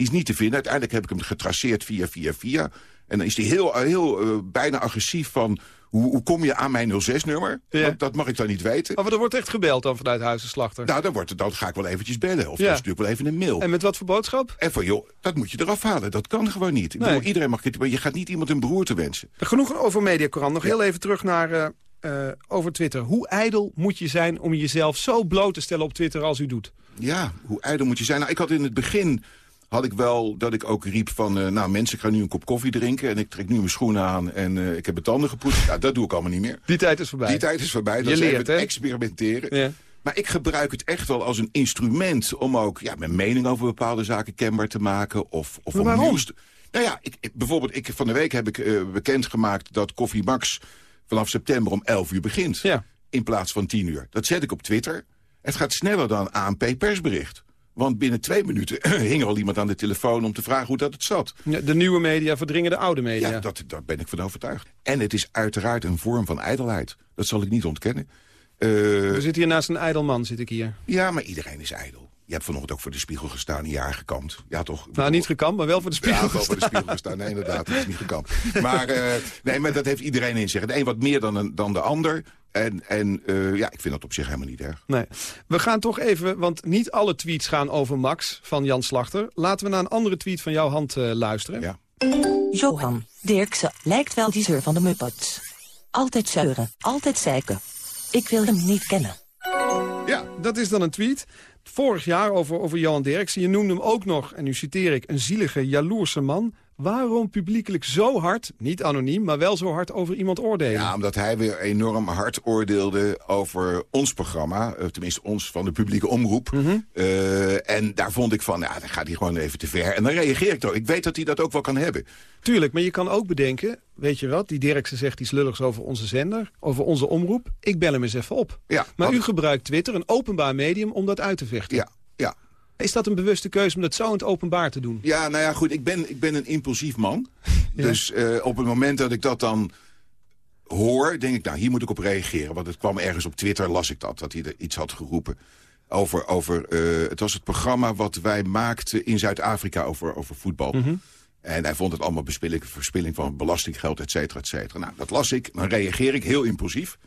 Die is niet te vinden. Uiteindelijk heb ik hem getraceerd via, via, via. En dan is hij heel, heel uh, bijna agressief van... Hoe, hoe, kom je aan mijn 06-nummer? Ja. Dat mag ik dan niet weten. Oh, maar er wordt echt gebeld dan vanuit Huizenslachter? Nou, dan, wordt, dan ga ik wel eventjes bellen. Of ja. dan stuur ik wel even een mail. En met wat voor boodschap? En van, joh, dat moet je eraf halen. Dat kan gewoon niet. Nee. Bedoel, iedereen mag maar je gaat niet iemand een broer te wensen. Genoeg over Mediacorant. Nog heel even terug naar... Uh, uh, over Twitter. Hoe ijdel moet je zijn om jezelf zo bloot te stellen op Twitter als u doet? Ja, hoe ijdel moet je zijn? Nou, ik had in het begin had ik wel dat ik ook riep van... Uh, nou, mensen, ik ga nu een kop koffie drinken... en ik trek nu mijn schoenen aan en uh, ik heb mijn tanden gepoetst. Ja, dat doe ik allemaal niet meer. Die tijd is voorbij. Die tijd is voorbij. Dat je leert, even experimenteren. Ja. Maar ik gebruik het echt wel als een instrument... om ook ja, mijn mening over bepaalde zaken kenbaar te maken. Of, of maar waarom? Nieuws nou ja, ik, ik, bijvoorbeeld ik, van de week heb ik uh, bekendgemaakt... dat Koffie Max vanaf september om 11 uur begint. Ja. In plaats van 10 uur. Dat zet ik op Twitter. Het gaat sneller dan ANP persbericht. Want binnen twee minuten hing er al iemand aan de telefoon om te vragen hoe dat het zat. De nieuwe media verdringen de oude media. Ja, dat, daar ben ik van overtuigd. En het is uiteraard een vorm van ijdelheid. Dat zal ik niet ontkennen. Uh, We zitten hier naast een ijdelman, zit ik hier. Ja, maar iedereen is ijdel. Je hebt vanochtend ook voor de spiegel gestaan, een jaar gekamd. Ja, toch? Nou, niet gekamd, maar wel voor de spiegel Ja, voor de spiegel gestaan. Nee, inderdaad, het is niet gekamd. Maar, uh, nee, maar dat heeft iedereen in zich. De een wat meer dan, een, dan de ander. En, en uh, ja, ik vind dat op zich helemaal niet erg. Nee. We gaan toch even, want niet alle tweets gaan over Max van Jan Slachter. Laten we naar een andere tweet van jouw hand uh, luisteren. Ja. Johan Dirkse lijkt wel die zeur van de Muppets. Altijd zeuren, altijd zeiken. Ik wil hem niet kennen. Ja, dat is dan een tweet. Vorig jaar over, over Johan Derksen. Je noemde hem ook nog, en nu citeer ik, een zielige, jaloerse man. Waarom publiekelijk zo hard, niet anoniem, maar wel zo hard over iemand oordelen? Ja, omdat hij weer enorm hard oordeelde over ons programma. Tenminste, ons van de publieke omroep. Mhm. Mm -hmm. uh, en daar vond ik van, ja, dan gaat hij gewoon even te ver. En dan reageer ik toch. Ik weet dat hij dat ook wel kan hebben. Tuurlijk, maar je kan ook bedenken, weet je wat, die Dirkse zegt iets lulligs over onze zender, over onze omroep. Ik bel hem eens even op. Ja, maar u gebruikt Twitter, een openbaar medium, om dat uit te vechten. Ja, ja. Is dat een bewuste keuze om dat zo in het openbaar te doen? Ja, nou ja, goed, ik ben, ik ben een impulsief man. Ja. Dus uh, op het moment dat ik dat dan hoor, denk ik, nou, hier moet ik op reageren. Want het kwam ergens op Twitter, las ik dat, dat hij er iets had geroepen. Over, over uh, het was het programma wat wij maakten in Zuid-Afrika over, over voetbal. Mm -hmm. En hij vond het allemaal bespilling, verspilling van belastinggeld, et cetera, et cetera. Nou, dat las ik, dan reageer ik heel impulsief.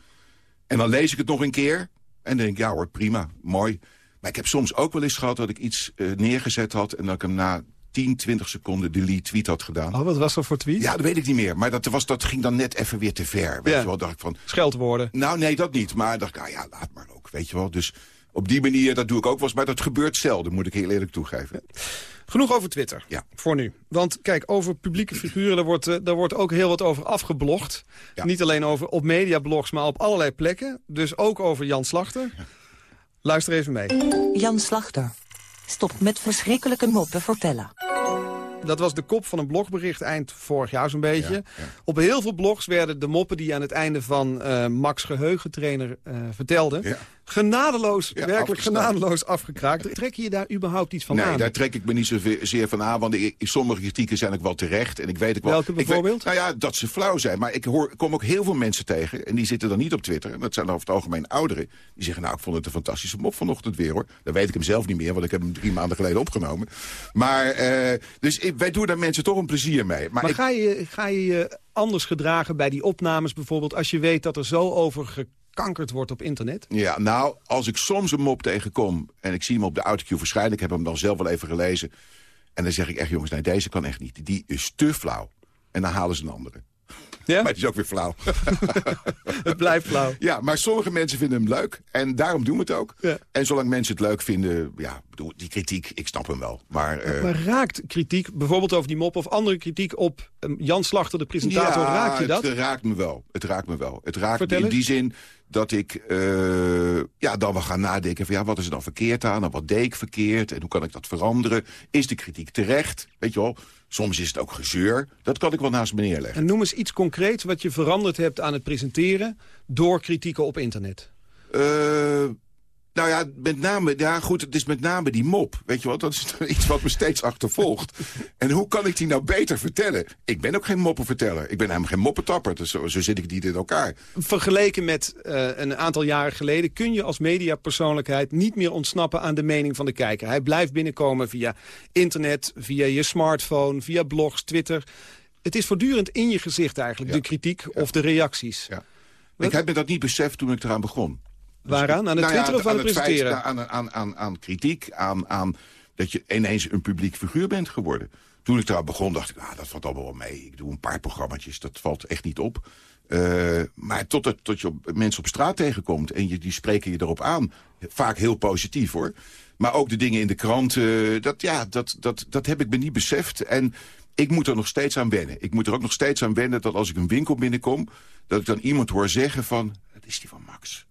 En dan lees ik het nog een keer en denk ik, ja hoor, prima, mooi. Maar ik heb soms ook wel eens gehad dat ik iets uh, neergezet had... en dat ik hem na 10, 20 seconden delete tweet had gedaan. Oh, wat was dat voor tweet? Ja, dat weet ik niet meer. Maar dat, was, dat ging dan net even weer te ver. Weet ja. je wel, dacht ik van... Scheldwoorden. Nou, nee, dat niet. Maar dacht ik, nou ja, laat maar ook, weet je wel. Dus op die manier, dat doe ik ook wel eens. Maar dat gebeurt zelden, moet ik heel eerlijk toegeven. Genoeg over Twitter, ja. voor nu. Want kijk, over publieke figuren, daar wordt, uh, daar wordt ook heel wat over afgeblogd. Ja. Niet alleen over op mediablogs, maar op allerlei plekken. Dus ook over Jan Slachter. Ja. Luister even mee. Jan Slachter. Stop met verschrikkelijke moppen vertellen. Dat was de kop van een blogbericht eind vorig jaar zo'n beetje. Ja, ja. Op heel veel blogs werden de moppen die aan het einde van uh, Max Geheugentrainer uh, vertelde... Ja. genadeloos, werkelijk genadeloos afgekraakt. Trek je je daar überhaupt iets van nee, aan? Nee, daar trek ik me niet zozeer van aan, want ik, sommige kritieken zijn ook wel terecht. En ik weet ook wel, Welke bijvoorbeeld? Ik weet, nou ja, dat ze flauw zijn. Maar ik hoor, kom ook heel veel mensen tegen, en die zitten dan niet op Twitter. En dat zijn over het algemeen ouderen. Die zeggen, nou, ik vond het een fantastische mop vanochtend weer, hoor. Dan weet ik hem zelf niet meer, want ik heb hem drie maanden geleden opgenomen. Maar, uh, dus ik, wij doen daar mensen toch een plezier mee. Maar, maar ik, ga, je, ga je je anders gedragen bij die opnames bijvoorbeeld... als je weet dat er zo over gekankerd wordt op internet? Ja, nou, als ik soms een mop tegenkom... en ik zie hem op de autocue verschijnen... ik heb hem dan zelf wel even gelezen... en dan zeg ik echt, jongens, nee, deze kan echt niet. Die is te flauw. En dan halen ze een andere. Ja? Maar het is ook weer flauw. het blijft flauw. Ja, maar sommige mensen vinden hem leuk. En daarom doen we het ook. Ja. En zolang mensen het leuk vinden, ja, die kritiek, ik snap hem wel. Maar, uh... maar raakt kritiek, bijvoorbeeld over die mop of andere kritiek op um, Jan Slachter, de presentator, ja, raakt je dat? het raakt me wel. Het raakt me wel. Het raakt Vertel me in eens. die zin dat ik uh, ja, dan wel gaan nadenken van ja, wat is er dan verkeerd aan? En wat deed ik verkeerd? En hoe kan ik dat veranderen? Is de kritiek terecht? Weet je wel, soms is het ook gezeur. Dat kan ik wel naast me neerleggen. En noem eens iets concreets wat je veranderd hebt aan het presenteren... door kritieken op internet. Uh, Nou ja, met name, ja goed, het is met name die mop. Weet je wat, dat is iets wat me steeds achtervolgt. en hoe kan ik die nou beter vertellen? Ik ben ook geen moppenverteller. Ik ben helemaal geen moppetapper. Dus zo, zo zit ik niet in elkaar. Vergeleken met uh, een aantal jaren geleden... kun je als mediapersoonlijkheid niet meer ontsnappen aan de mening van de kijker. Hij blijft binnenkomen via internet, via je smartphone, via blogs, Twitter. Het is voortdurend in je gezicht eigenlijk, de kritiek of de reacties. Ja. Ik heb me dat niet beseft toen ik eraan begon. Waaraan? Aan het nou of aan het, presenteren? Feit, aan, aan, aan, aan kritiek, aan, aan dat je ineens een publiek figuur bent geworden. Toen ik daar begon, dacht ik, ah, dat valt allemaal wel mee. Ik doe een paar programma's, dat valt echt niet op. Uh, maar tot, het, tot je op, mensen op straat tegenkomt en je, die spreken je erop aan. Vaak heel positief hoor. Maar ook de dingen in de krant, uh, dat, ja, dat, dat, dat heb ik me niet beseft. En ik moet er nog steeds aan wennen. Ik moet er ook nog steeds aan wennen dat als ik een winkel binnenkom... dat ik dan iemand hoor zeggen van, dat is die van Max.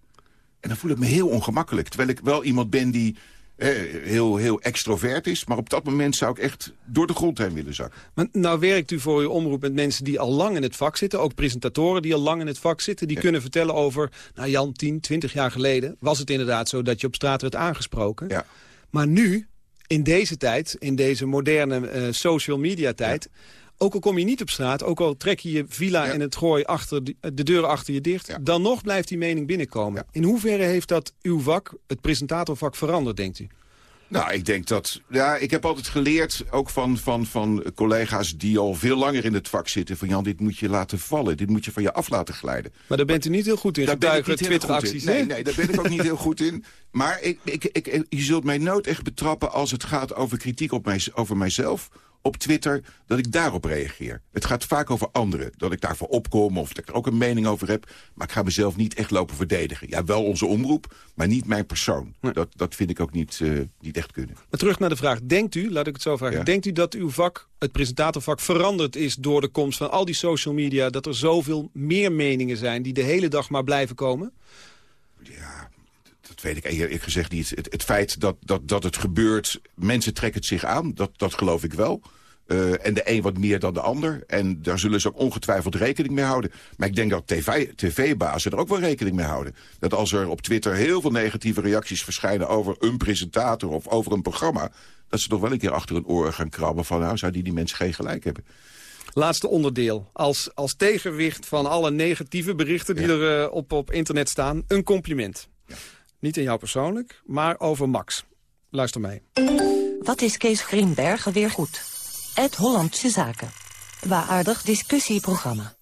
En dan voel ik me heel ongemakkelijk. Terwijl ik wel iemand ben die heel, heel extrovert is. Maar op dat moment zou ik echt door de grond heen willen zakken. Maar nou werkt u voor uw omroep met mensen die al lang in het vak zitten. Ook presentatoren die al lang in het vak zitten. Die kunnen vertellen over, nou Jan, 10, 20 jaar geleden... was het inderdaad zo dat je op straat werd aangesproken. Ja. Maar nu, in deze tijd, in deze moderne uh, social media tijd... Ook al kom je niet op straat, ook al trek je je villa en het gooi achter de, de deuren achter je dicht... dan nog blijft die mening binnenkomen. In hoeverre heeft dat uw vak, het presentatorvak, veranderd, denkt u? Nou, ik denk dat... Ja, ik heb altijd geleerd, ook van, van, van collega's die al veel langer in het vak zitten... van Jan, dit moet je laten vallen, dit moet je van je af laten glijden. Maar daar bent u niet heel goed in, getuigen Twitter-acties, nee, nee, daar ben ik ook niet heel goed in. Maar ik, ik, ik, je zult mij nooit echt betrappen als het gaat over kritiek op mij, over mijzelf op Twitter dat ik daarop reageer. Het gaat vaak over anderen. Dat ik daarvoor opkom of dat ik er ook een mening over heb. Maar ik ga mezelf niet echt lopen verdedigen. Ja, wel onze omroep, maar niet mijn persoon. Dat, dat vind ik ook niet, uh, niet echt kunnen. Maar terug naar de vraag. Denkt u, laat ik het zo vragen. Denkt u dat uw vak, het presentatorvak, veranderd is door de komst van al die social media? Dat er zoveel meer meningen zijn die de hele dag maar blijven komen? Ja, weet ik eerlijk gezegd niet. Het, het feit dat, dat, dat het gebeurt, mensen trekken het zich aan, dat, dat geloof ik wel. Uh, en de een wat meer dan de ander. En daar zullen ze ook ongetwijfeld rekening mee houden. Maar ik denk dat tv-bazen er ook wel rekening mee houden. Dat als er op Twitter heel veel negatieve reacties verschijnen... over een presentator of over een programma... dat ze toch wel een keer achter hun oren gaan krabben van... nou, zou die die mensen geen gelijk hebben. Laatste onderdeel. Als, als tegenwicht van alle negatieve berichten die er uh, op, op internet staan... een compliment. Ja. Niet in jou persoonlijk, maar over Max. Luister mee. Wat is Kees Grimbergen weer goed? Het Hollandse Zaken. Waardig discussieprogramma.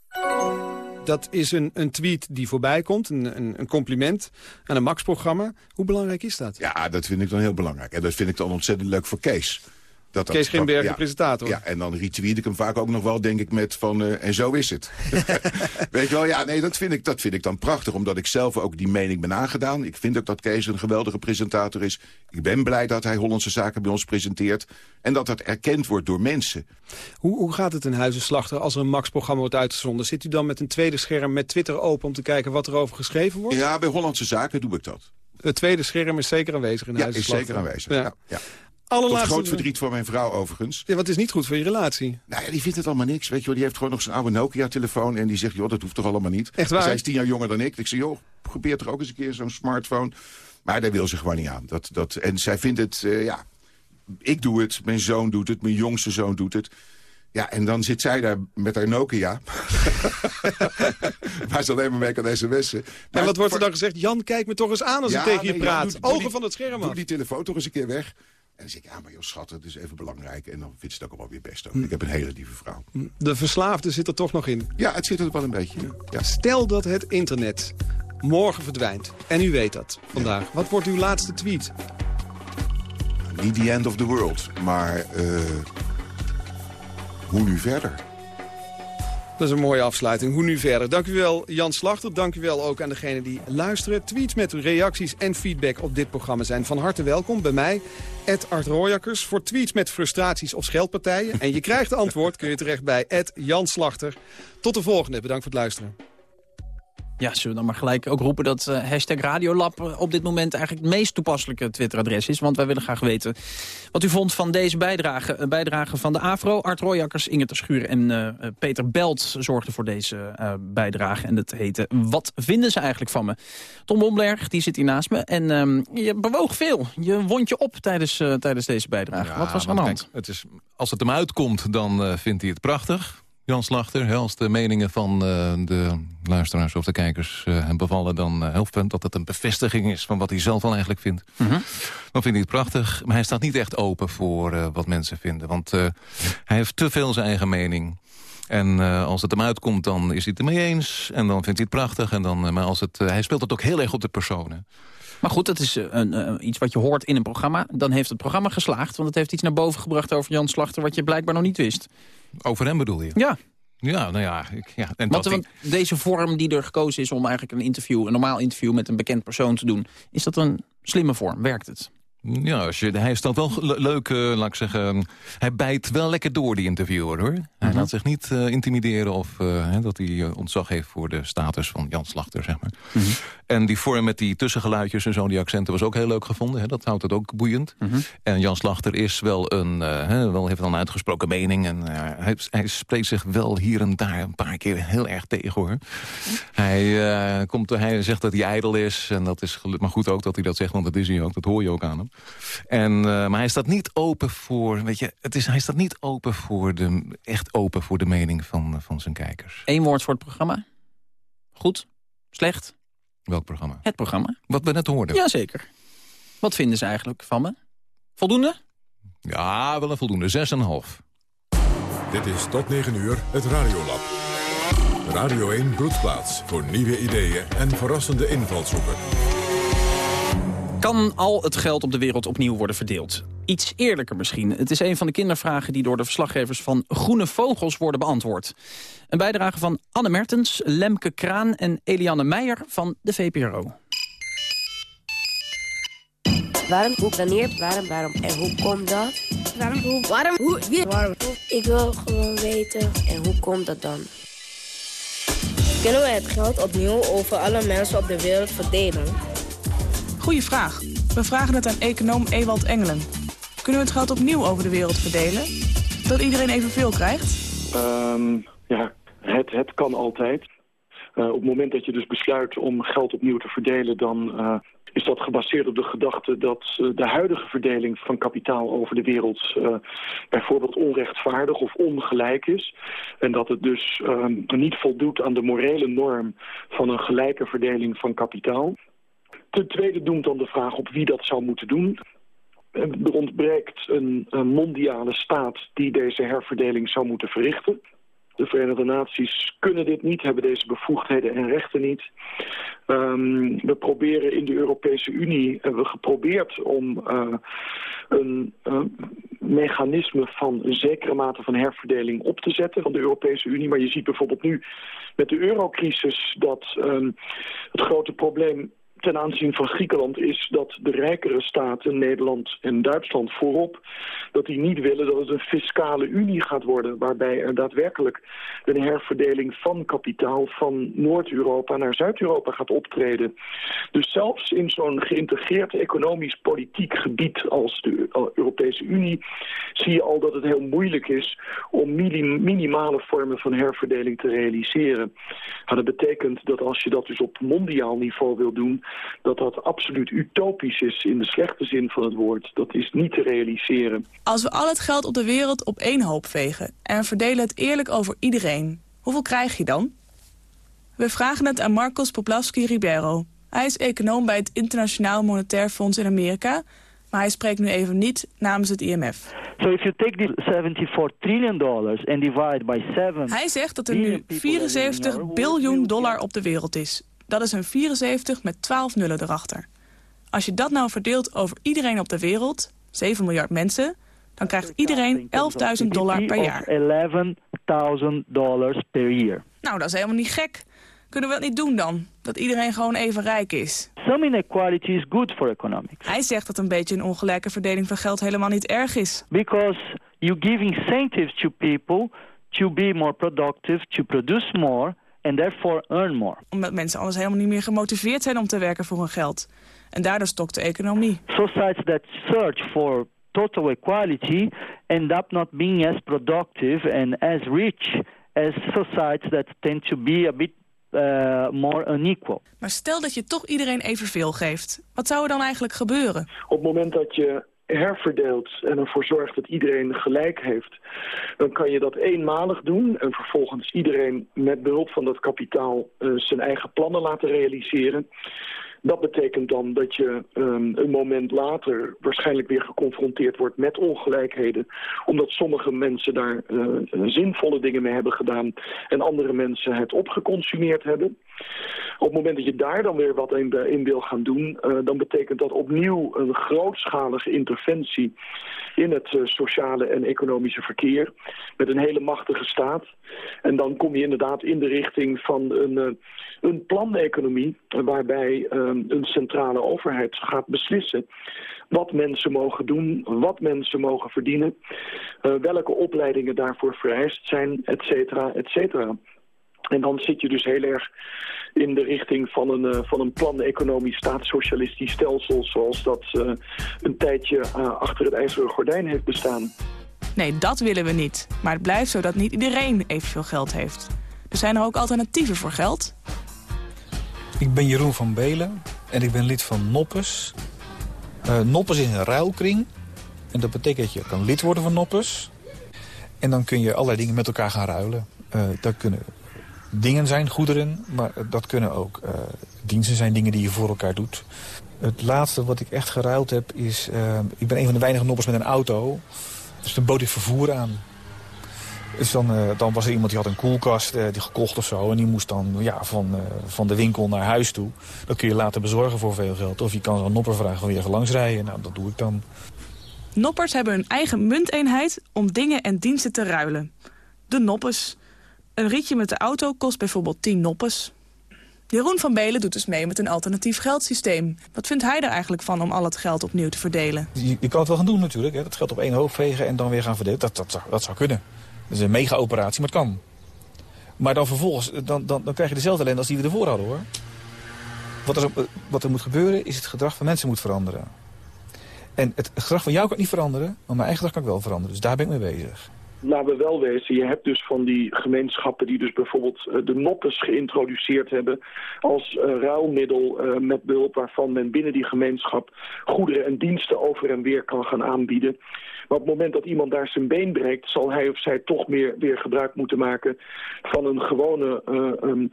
Dat is een, een tweet die voorbij komt, een, een, een compliment aan een Max-programma. Hoe belangrijk is dat? Ja, dat vind ik dan heel belangrijk. En dat vind ik dan ontzettend leuk voor Kees. Dat Kees Grimbergen, ja, presentator. Ja, en dan retweet ik hem vaak ook nog wel, denk ik, met van... Uh, en zo is het. Weet je wel, ja, nee, dat vind, ik, dat vind ik dan prachtig... omdat ik zelf ook die mening ben aangedaan. Ik vind ook dat Kees een geweldige presentator is. Ik ben blij dat hij Hollandse Zaken bij ons presenteert... en dat dat erkend wordt door mensen. Hoe, hoe gaat het in Huizenslachter als er een Max-programma wordt uitgezonden? Zit u dan met een tweede scherm met Twitter open... om te kijken wat er over geschreven wordt? Ja, bij Hollandse Zaken doe ik dat. Het tweede scherm is zeker aanwezig in ja, Ja, is zeker aanwezig. Ja. ja. Allerlaatste... Tot groot verdriet voor mijn vrouw overigens. Ja, wat is niet goed voor je relatie? Nou ja, die vindt het allemaal niks. Weet je wel, die heeft gewoon nog zijn oude Nokia-telefoon. En die zegt, joh, dat hoeft toch allemaal niet. Echt waar? Zij is tien jaar jonger dan ik. Ik zeg, joh, probeer toch ook eens een keer zo'n smartphone. Maar daar wil ze gewoon niet aan. Dat, dat, en zij vindt het, uh, ja, ik doe het, mijn zoon doet het, mijn jongste zoon doet het. Ja, en dan zit zij daar met haar Nokia. waar ze alleen maar mee kan sms'en. En wat wordt er dan gezegd? Jan, kijk me toch eens aan als ik tegen je praat. Ogen van het scherm af. Doe die telefoon toch eens een keer weg. En dan zeg ik, ja, maar joh, schat, het is even belangrijk. En dan vindt ze het ook allemaal weer best. Ook. Hm. Ik heb een hele lieve vrouw. De verslaafde zit er toch nog in? Ja, het zit er wel een beetje in. Ja. Stel dat het internet morgen verdwijnt. En u weet dat vandaag. Wat wordt uw laatste tweet? Niet the end of the world, maar uh, hoe nu verder? Dat is een mooie afsluiting. Hoe nu verder? Dank u wel, Jan Slachter. Dank u wel ook aan degenen die luisteren. Tweets met reacties en feedback op dit programma zijn van harte welkom. Bij mij, Ed Art. Voor tweets met frustraties of scheldpartijen. En je krijgt antwoord, kun je terecht bij Ed Jan Slachter. Tot de volgende. Bedankt voor het luisteren. Ja, zullen we dan maar gelijk ook roepen dat uh, hashtag Radiolab op dit moment eigenlijk het meest toepasselijke Twitteradres is. Want wij willen graag weten wat u vond van deze bijdrage. Een bijdrage van de AVRO, Art Royakkers, Inge Schuur en uh, Peter Belt zorgden voor deze uh, bijdrage. En dat heette Wat vinden ze eigenlijk van me? Tom Bomberg, die zit hier naast me. En um, je bewoog veel. Je wond je op tijdens, tijdens deze bijdrage. Ja, wat was er aan de hand? Kijk, het is, als het hem uitkomt, dan vindt hij het prachtig. Jan Slachter, als de meningen van uh, de luisteraars of de kijkers uh, hem bevallen... dan uh, helpt het dat het een bevestiging is van wat hij zelf al eigenlijk vindt. Mm -hmm. Dan vindt hij het prachtig, maar hij staat niet echt open voor wat mensen vinden. Want hij heeft te veel zijn eigen mening. En als het hem uitkomt, dan is hij het ermee eens. En dan vindt hij het prachtig. En dan, maar als het, hij speelt het ook heel erg op de personen. Maar goed, dat is een, een, iets wat je hoort in een programma. Dan heeft het programma geslaagd, want het heeft iets naar boven gebracht over Jan Slachter... wat je blijkbaar nog niet wist. Over hem bedoel je? Ja. Ja, nou ja. Ik, ja en want, want deze vorm die er gekozen is om eigenlijk een interview... een normaal interview met een bekend persoon te doen... is dat een slimme vorm? Werkt het? Ja, als je, hij stelt wel leuk, uh, laat ik zeggen... Hij bijt wel lekker door, die interviewer, hoor. Hij laat zich niet uh, intimideren of uh, dat hij ontzag heeft... voor de status van Jan Slachter, zeg maar. -huh. En die vorm met die tussengeluidjes en zo, die accenten... was ook heel leuk gevonden, hè? dat houdt het ook boeiend. -huh. En Jan Slachter is wel een, wel, heeft wel een uitgesproken mening... en hij, hij, spreekt zich wel hier en daar een paar keer heel erg tegen, hoor. Hij, komt, hij zegt dat hij ijdel is, en dat is maar goed ook dat hij dat zegt... want dat is hij ook, dat hoor je ook aan hem. En, uh, maar hij staat niet open voor, weet je, het is, hij staat niet open voor de, echt open voor de mening van, van zijn kijkers. Eén woord voor het programma? Goed? Slecht? Welk programma? Het programma. Wat we net hoorden? Jazeker. Wat vinden ze eigenlijk van me? Voldoende? Ja, wel een voldoende. 6,5. Dit is tot 9 uur het Radiolab. Radio 1 Broedplaats voor nieuwe ideeën en verrassende invalshoeken. Kan al het geld op de wereld opnieuw worden verdeeld? Iets eerlijker misschien. Het is een van de kindervragen die door de verslaggevers van Groene Vogels worden beantwoord. Een bijdrage van Anne Mertens, Lemke Kraan en Eliane Meijer van de VPRO. Waarom, hoe, wanneer, waarom, waarom en hoe komt dat? Waarom, hoe, waarom, hoe, wie, waarom. Ik wil gewoon weten, en hoe komt dat dan? Kunnen we het geld opnieuw over alle mensen op de wereld verdelen? Goeie vraag. We vragen het aan econoom Ewald Engelen. Kunnen we het geld opnieuw over de wereld verdelen? Dat iedereen evenveel krijgt? Um, ja, het, het kan altijd. Uh, op het moment dat je dus besluit om geld opnieuw te verdelen... dan uh, is dat gebaseerd op de gedachte dat uh, de huidige verdeling van kapitaal over de wereld... bijvoorbeeld onrechtvaardig of ongelijk is. En dat het dus niet voldoet aan de morele norm van een gelijke verdeling van kapitaal. Ten tweede doemt dan de vraag op wie dat zou moeten doen. Er ontbreekt een, een mondiale staat die deze herverdeling zou moeten verrichten. De Verenigde Naties kunnen dit niet, hebben deze bevoegdheden en rechten niet. Um, we proberen in de Europese Unie, hebben we geprobeerd om uh, een mechanisme van een zekere mate van herverdeling op te zetten van de Europese Unie. Maar je ziet bijvoorbeeld nu met de eurocrisis dat um, het grote probleem ten aanzien van Griekenland is dat de rijkere staten, Nederland en Duitsland voorop, dat die niet willen dat het een fiscale unie gaat worden, waarbij er daadwerkelijk een herverdeling van kapitaal van Noord-Europa naar Zuid-Europa gaat optreden. Dus zelfs in zo'n geïntegreerd economisch-politiek gebied als de Europese Unie zie je al dat het heel moeilijk is om minimale vormen van herverdeling te realiseren. Dat betekent dat als je dat dus op mondiaal niveau wil doen, dat dat absoluut utopisch is in de slechte zin van het woord. Dat is niet te realiseren. Als we al het geld op de wereld op één hoop vegen en verdelen het eerlijk over iedereen, hoeveel krijg je dan? We vragen het aan Marcos Poplavski-Ribeiro. Hij is econoom bij het Internationaal Monetair Fonds in Amerika... maar hij spreekt nu even niet namens het IMF. So if you take the 74 trillion dollars and divide by 7... Hij zegt dat er nu 74 biljoen dollar op de wereld is. Dat is een 74 met 12 nullen erachter. Als je dat nou verdeelt over iedereen op de wereld, 7 miljard mensen... dan krijgt iedereen 11.000 dollar per jaar. 11.000 dollars per year. Nou, dat is helemaal niet gek. Kunnen we dat niet doen dan? Dat iedereen gewoon even rijk is? Some inequality is good for economics. Hij zegt dat een beetje een ongelijke verdeling van geld helemaal niet erg is. Because you give incentives to people to be more productive, to produce more and therefore earn more. Omdat mensen anders helemaal niet meer gemotiveerd zijn om te werken voor hun geld. En daardoor stokt de economie. Societies that search for total equality end up not being as productive and as rich as societies that tend to be a bit uh, more unequal. Maar stel dat je toch iedereen evenveel geeft. Wat zou er dan eigenlijk gebeuren? Op het moment dat je herverdeelt en ervoor zorgt dat iedereen gelijk heeft... dan kan je dat eenmalig doen en vervolgens iedereen met behulp van dat kapitaal... Uh, zijn eigen plannen laten realiseren. Dat betekent dan dat je um, een moment later waarschijnlijk weer geconfronteerd wordt met ongelijkheden. Omdat sommige mensen daar uh, zinvolle dingen mee hebben gedaan en andere mensen het opgeconsumeerd hebben. Op het moment dat je daar dan weer wat in, wil gaan doen, uh, dan betekent dat opnieuw een grootschalige interventie in het uh, sociale en economische verkeer met een hele machtige staat. En dan kom je inderdaad in de richting van een, een planeconomie waarbij een centrale overheid gaat beslissen wat mensen mogen doen, wat mensen mogen verdienen, welke opleidingen daarvoor vereist zijn, et cetera, et cetera. En dan zit je dus heel erg in de richting van een, uh, van een plan-economisch staatssocialistisch stelsel... zoals dat uh, een tijdje achter het ijzeren gordijn heeft bestaan. Nee, dat willen we niet. Maar het blijft zo dat niet iedereen evenveel geld heeft. Er zijn er ook alternatieven voor geld. Ik ben Jeroen van Belen en ik ben lid van Noppes. Noppes is een ruilkring. En dat betekent dat je kan lid worden van Noppes. En dan kun je allerlei dingen met elkaar gaan ruilen. dat kunnen dingen zijn, goederen, maar dat kunnen ook uh, diensten zijn, dingen die je voor elkaar doet. Het laatste wat ik echt geruild heb is... Uh, ik ben een van de weinige noppers met een auto. Dus dan bood ik vervoer aan. Dus dan, uh, dan was er iemand die had een koelkast die gekocht of zo. En die moest dan ja, van, van de winkel naar huis toe. Dat kun je later bezorgen voor veel geld. Of je kan zo'n nopper vragen van wie even langsrijden. Nou, dat doe ik dan. Noppers hebben hun eigen munteenheid om dingen en diensten te ruilen. De noppes. Een ritje met de auto kost bijvoorbeeld 10 noppes. Jeroen van Belen doet dus mee met een alternatief geldsysteem. Wat vindt hij er eigenlijk van om al het geld opnieuw te verdelen? Je, je kan het wel gaan doen natuurlijk. Hè. Dat geld op één hoop vegen en dan weer gaan verdelen. Dat, dat, dat zou kunnen. Dat is een mega-operatie, maar het kan. Maar dan vervolgens, dan, dan, dan krijg je dezelfde ellende als die we ervoor hadden hoor. Wat er, wat er moet gebeuren is het gedrag van mensen moet veranderen. En het gedrag van jou kan niet veranderen, maar mijn eigen gedrag kan ik wel veranderen. Dus daar ben ik mee bezig laten we wel wezen, je hebt dus van die gemeenschappen die dus bijvoorbeeld uh, de noppes geïntroduceerd hebben als uh, ruilmiddel met behulp waarvan men binnen die gemeenschap goederen en diensten over en weer kan gaan aanbieden. Maar op het moment dat iemand daar zijn been breekt, zal hij of zij toch meer weer gebruik moeten maken van een gewone um,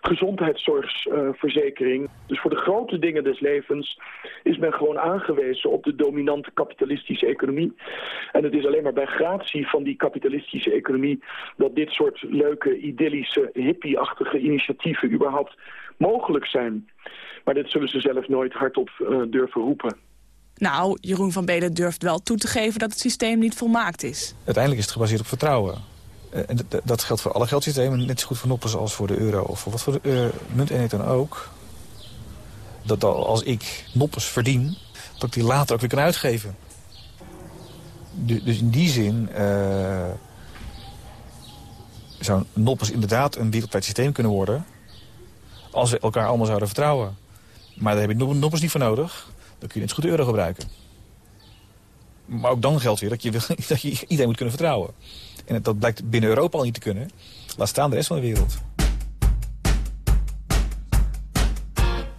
gezondheidszorgverzekering. dus voor de grote dingen des levens is men gewoon aangewezen op de dominante kapitalistische economie. En het is alleen maar bij gratie van die kapitalistische economie dat dit soort leuke, idyllische, hippie-achtige initiatieven überhaupt mogelijk zijn. Maar dit zullen ze zelf nooit hardop uh, durven roepen. Nou, Jeroen van Belen durft wel toe te geven dat het systeem niet volmaakt is. Uiteindelijk is het gebaseerd op vertrouwen. En dat geldt voor alle geldsystemen, net zo goed voor noppers als voor de euro of voor wat voor de uh, munteenheid dan ook. Dat als ik noppers verdien, dat ik die later ook weer kan uitgeven. Dus in die zin uh, zou noppers inderdaad een wereldwijd systeem kunnen worden... als we elkaar allemaal zouden vertrouwen. Maar daar heb je noppers niet voor nodig. Dan kun je net goed euro gebruiken. Maar ook dan geldt weer dat je, dat je iedereen moet kunnen vertrouwen. En dat blijkt binnen Europa al niet te kunnen. Laat staan de rest van de wereld.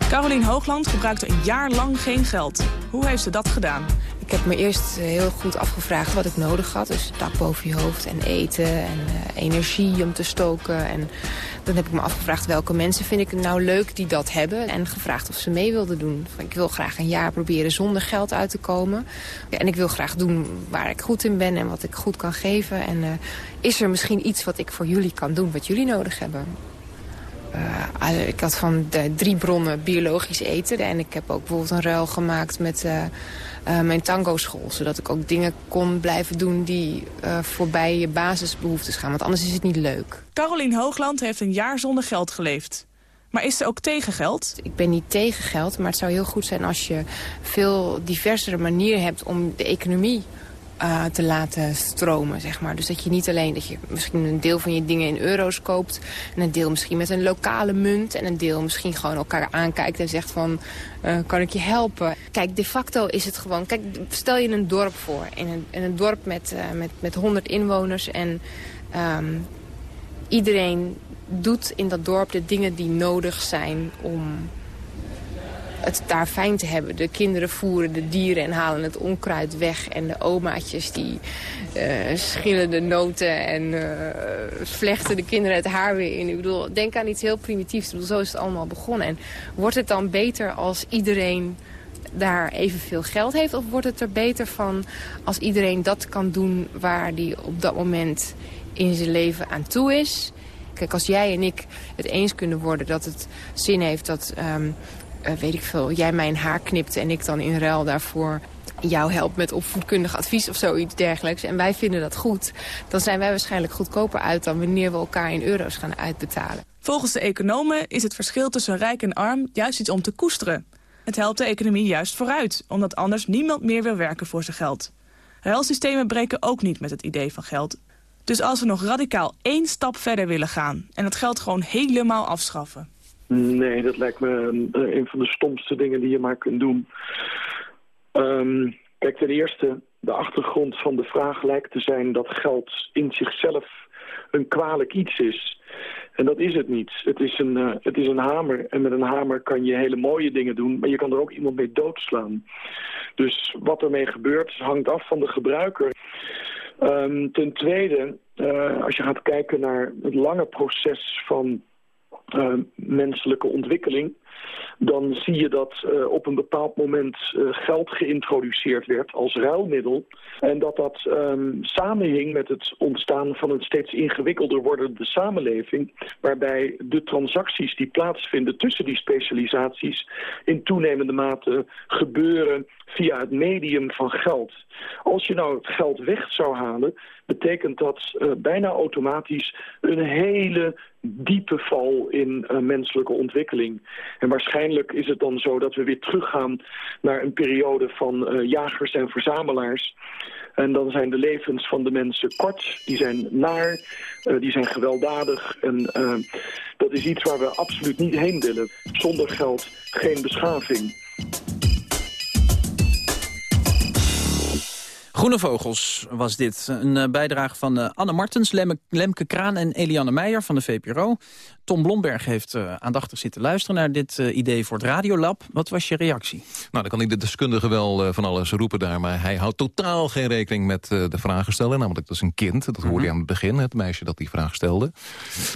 Carolien Hoogland gebruikte een jaar lang geen geld. Hoe heeft ze dat gedaan? Ik heb me eerst heel goed afgevraagd wat ik nodig had. Dus dak boven je hoofd en eten en uh, energie om te stoken. En dan heb ik me afgevraagd welke mensen vind ik nou leuk die dat hebben. En gevraagd of ze mee wilden doen. Ik wil graag een jaar proberen zonder geld uit te komen. En ik wil graag doen waar ik goed in ben en wat ik goed kan geven. En uh, is er misschien iets wat ik voor jullie kan doen wat jullie nodig hebben? Ik had van de drie bronnen biologisch eten. En ik heb ook bijvoorbeeld een ruil gemaakt met uh, uh, mijn tango-school. Zodat ik ook dingen kon blijven doen die voorbij je basisbehoeftes gaan. Want anders is het niet leuk. Carolien Hoogland heeft een jaar zonder geld geleefd. Maar is ze ook tegen geld? Ik ben niet tegen geld, maar het zou heel goed zijn als je veel diversere manieren hebt om de economie uh, te laten stromen, zeg maar. Dus dat je niet alleen dat je misschien een deel van je dingen in euro's koopt... en een deel misschien met een lokale munt... en een deel misschien gewoon elkaar aankijkt en zegt van... Uh, kan ik je helpen? Kijk, de facto is het gewoon... Kijk, stel je een dorp voor. In een, een dorp met, uh, met, met 100 inwoners en... Um, iedereen doet in dat dorp de dingen die nodig zijn om het daar fijn te hebben. De kinderen voeren de dieren en halen het onkruid weg. En de omaatjes die uh, schillen de noten en uh, vlechten de kinderen het haar weer in. Ik bedoel, denk aan iets heel primitiefs. Zo is het allemaal begonnen. En wordt het dan beter als iedereen daar evenveel geld heeft? Of wordt het er beter van als iedereen dat kan doen waar die op dat moment in zijn leven aan toe is? Kijk, als jij en ik het eens kunnen worden dat het zin heeft dat... Um, uh, weet ik veel, jij mijn haar knipt en ik dan in ruil daarvoor jou help met opvoedkundig advies of zoiets dergelijks... en wij vinden dat goed, dan zijn wij waarschijnlijk goedkoper uit... dan wanneer we elkaar in euro's gaan uitbetalen. Volgens de economen is het verschil tussen rijk en arm juist iets om te koesteren. Het helpt de economie juist vooruit, omdat anders niemand meer wil werken voor zijn geld. Ruilsystemen breken ook niet met het idee van geld. Dus als we nog radicaal één stap verder willen gaan... en het geld gewoon helemaal afschaffen... Nee, dat lijkt me een van de stomste dingen die je maar kunt doen. Um, kijk, ten eerste, de achtergrond van de vraag lijkt te zijn dat geld in zichzelf een kwalijk iets is. En dat is het niet. Het is, een, uh, het is een hamer. En met een hamer kan je hele mooie dingen doen, maar je kan er ook iemand mee doodslaan. Dus wat ermee gebeurt hangt af van de gebruiker. Um, ten tweede, uh, als je gaat kijken naar het lange proces van uh, menselijke ontwikkeling dan zie je dat uh, op een bepaald moment uh, geld geïntroduceerd werd als ruilmiddel. En dat dat um, samenhing met het ontstaan van een steeds ingewikkelder wordende samenleving. Waarbij de transacties die plaatsvinden tussen die specialisaties in toenemende mate gebeuren via het medium van geld. Als je nou het geld weg zou halen, betekent dat uh, bijna automatisch een hele diepe val in uh, menselijke ontwikkeling. En waarschijnlijk is het dan zo dat we weer teruggaan naar een periode van uh, jagers en verzamelaars. En dan zijn de levens van de mensen kort, die zijn naar, die zijn gewelddadig. En dat is iets waar we absoluut niet heen willen. Zonder geld geen beschaving. Groene Vogels was dit. Een bijdrage van Anne Martens, Lemke Kraan en Eliane Meijer van de VPRO. Tom Blomberg heeft uh, aandachtig zitten luisteren naar dit idee voor het Radiolab. Wat was je reactie? Nou, dan kan ik de deskundige wel van alles roepen daar... maar hij houdt totaal geen rekening met de vragen stellen. Namelijk, dat is een kind, dat hoorde je mm -hmm. aan het begin, het meisje dat die vraag stelde.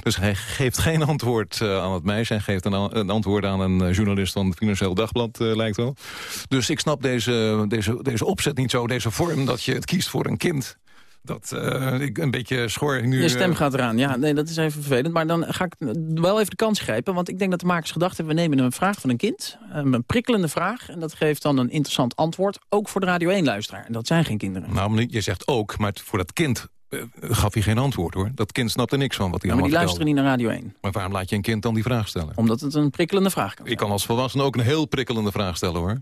Dus hij geeft geen antwoord aan het meisje... en geeft een, een, antwoord aan een journalist van het Financieel Dagblad, lijkt wel. Dus ik snap deze, deze, deze opzet niet zo, deze vorm... dat je het kiest voor een kind dat uh, ik een beetje schor nu... Je stem gaat eraan, ja. Nee, dat is even vervelend. Maar dan ga ik wel even de kans grijpen. Want ik denk dat de makers gedacht hebben... we nemen een vraag van een kind. Een prikkelende vraag. En dat geeft dan een interessant antwoord. Ook voor de Radio 1-luisteraar. En dat zijn geen kinderen. Nou, je zegt ook, maar voor dat kind uh, gaf hij geen antwoord, hoor. Dat kind snapte niks van wat hij ja, Maar die luisteren niet naar Radio 1. Maar waarom laat je een kind dan die vraag stellen? Omdat het een prikkelende vraag kan Ik kan als volwassene ook een heel prikkelende vraag stellen, hoor.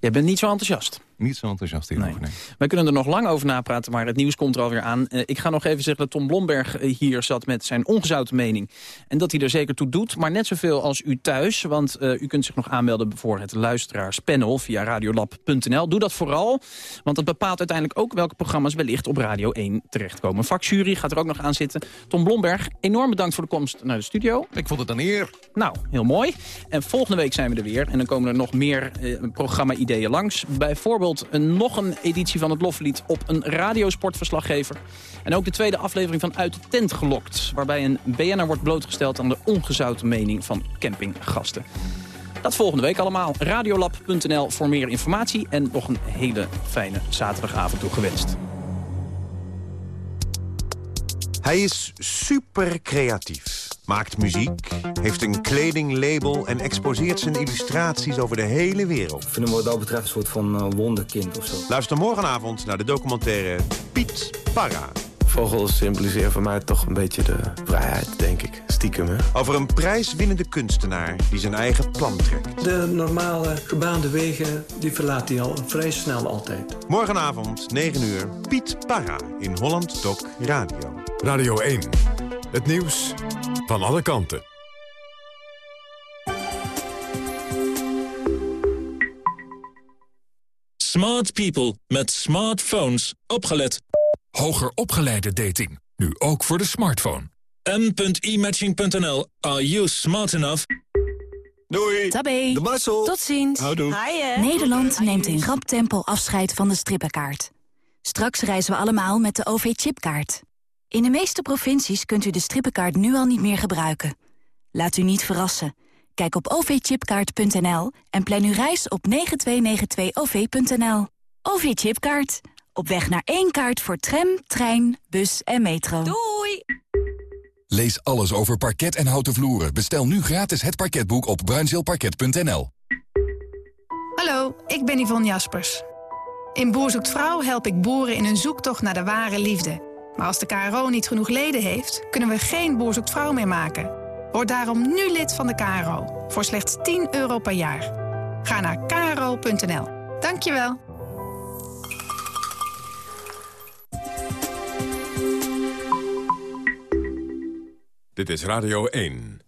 Jij bent niet zo enthousiast. Niet zo enthousiast hierover, nee. Wij kunnen er nog lang over napraten, maar het nieuws komt er alweer aan. Uh, ik ga nog even zeggen dat Tom Blomberg hier zat met zijn ongezouten mening. En dat hij er zeker toe doet, maar net zoveel als u thuis. Want uh, u kunt zich nog aanmelden voor het luisteraarspanel via radiolab.nl. Doe dat vooral, want dat bepaalt uiteindelijk ook welke programma's wellicht op Radio 1 terechtkomen. Vakjury gaat er ook nog aan zitten. Tom Blomberg, enorm bedankt voor de komst naar de studio. Ik vond het een eer. Nou, heel mooi. En volgende week zijn we er weer. En dan komen er nog meer uh, programma-ideeën langs. Bijvoorbeeld een, nog een editie van het Loflied op een radiosportverslaggever. En ook de tweede aflevering van Uit de Tent gelokt. Waarbij een BN'er wordt blootgesteld aan de ongezouten mening van campinggasten. Dat volgende week allemaal. Radiolab.nl voor meer informatie. En nog een hele fijne zaterdagavond toegewenst. Hij is super creatief. Maakt muziek, heeft een kledinglabel en exposeert zijn illustraties over de hele wereld. Ik vind hem wat dat betreft een soort van uh, wonderkind of zo. Luister morgenavond naar de documentaire Piet Parra. Vogels symboliseren voor mij toch een beetje de vrijheid, denk ik. Stiekem, hè? Over een prijswinnende kunstenaar die zijn eigen plan trekt. De normale gebaande wegen, die verlaat hij al vrij snel altijd. Morgenavond, 9 uur, Piet Parra in Holland Doc Radio. Radio 1, het nieuws van alle kanten. Smart people met smartphones. Opgelet. Hoger opgeleide dating. Nu ook voor de smartphone. m.imatching.nl. Are you smart enough? Doei. Tabé. De Marcel. Tot ziens. Houdoe. Nederland neemt in rap tempo afscheid van de strippenkaart. Straks reizen we allemaal met de OV-chipkaart. In de meeste provincies kunt u de strippenkaart nu al niet meer gebruiken. Laat u niet verrassen. Kijk op ovchipkaart.nl en plan uw reis op 9292-OV.nL. OV-chipkaart. Op weg naar één kaart voor tram, trein, bus en metro. Doei! Lees alles over parket en houten vloeren. Bestel nu gratis het parketboek op bruinzeelparket.nl. Hallo, ik ben Yvonne Jaspers. In Boer zoekt Vrouw help ik boeren in hun zoektocht naar de ware liefde. Maar als de KRO niet genoeg leden heeft, kunnen we geen Boer zoekt Vrouw meer maken. Word daarom nu lid van de KRO, voor slechts 10 euro per jaar. Ga naar kro.nl. Dankjewel. Dit is Radio 1.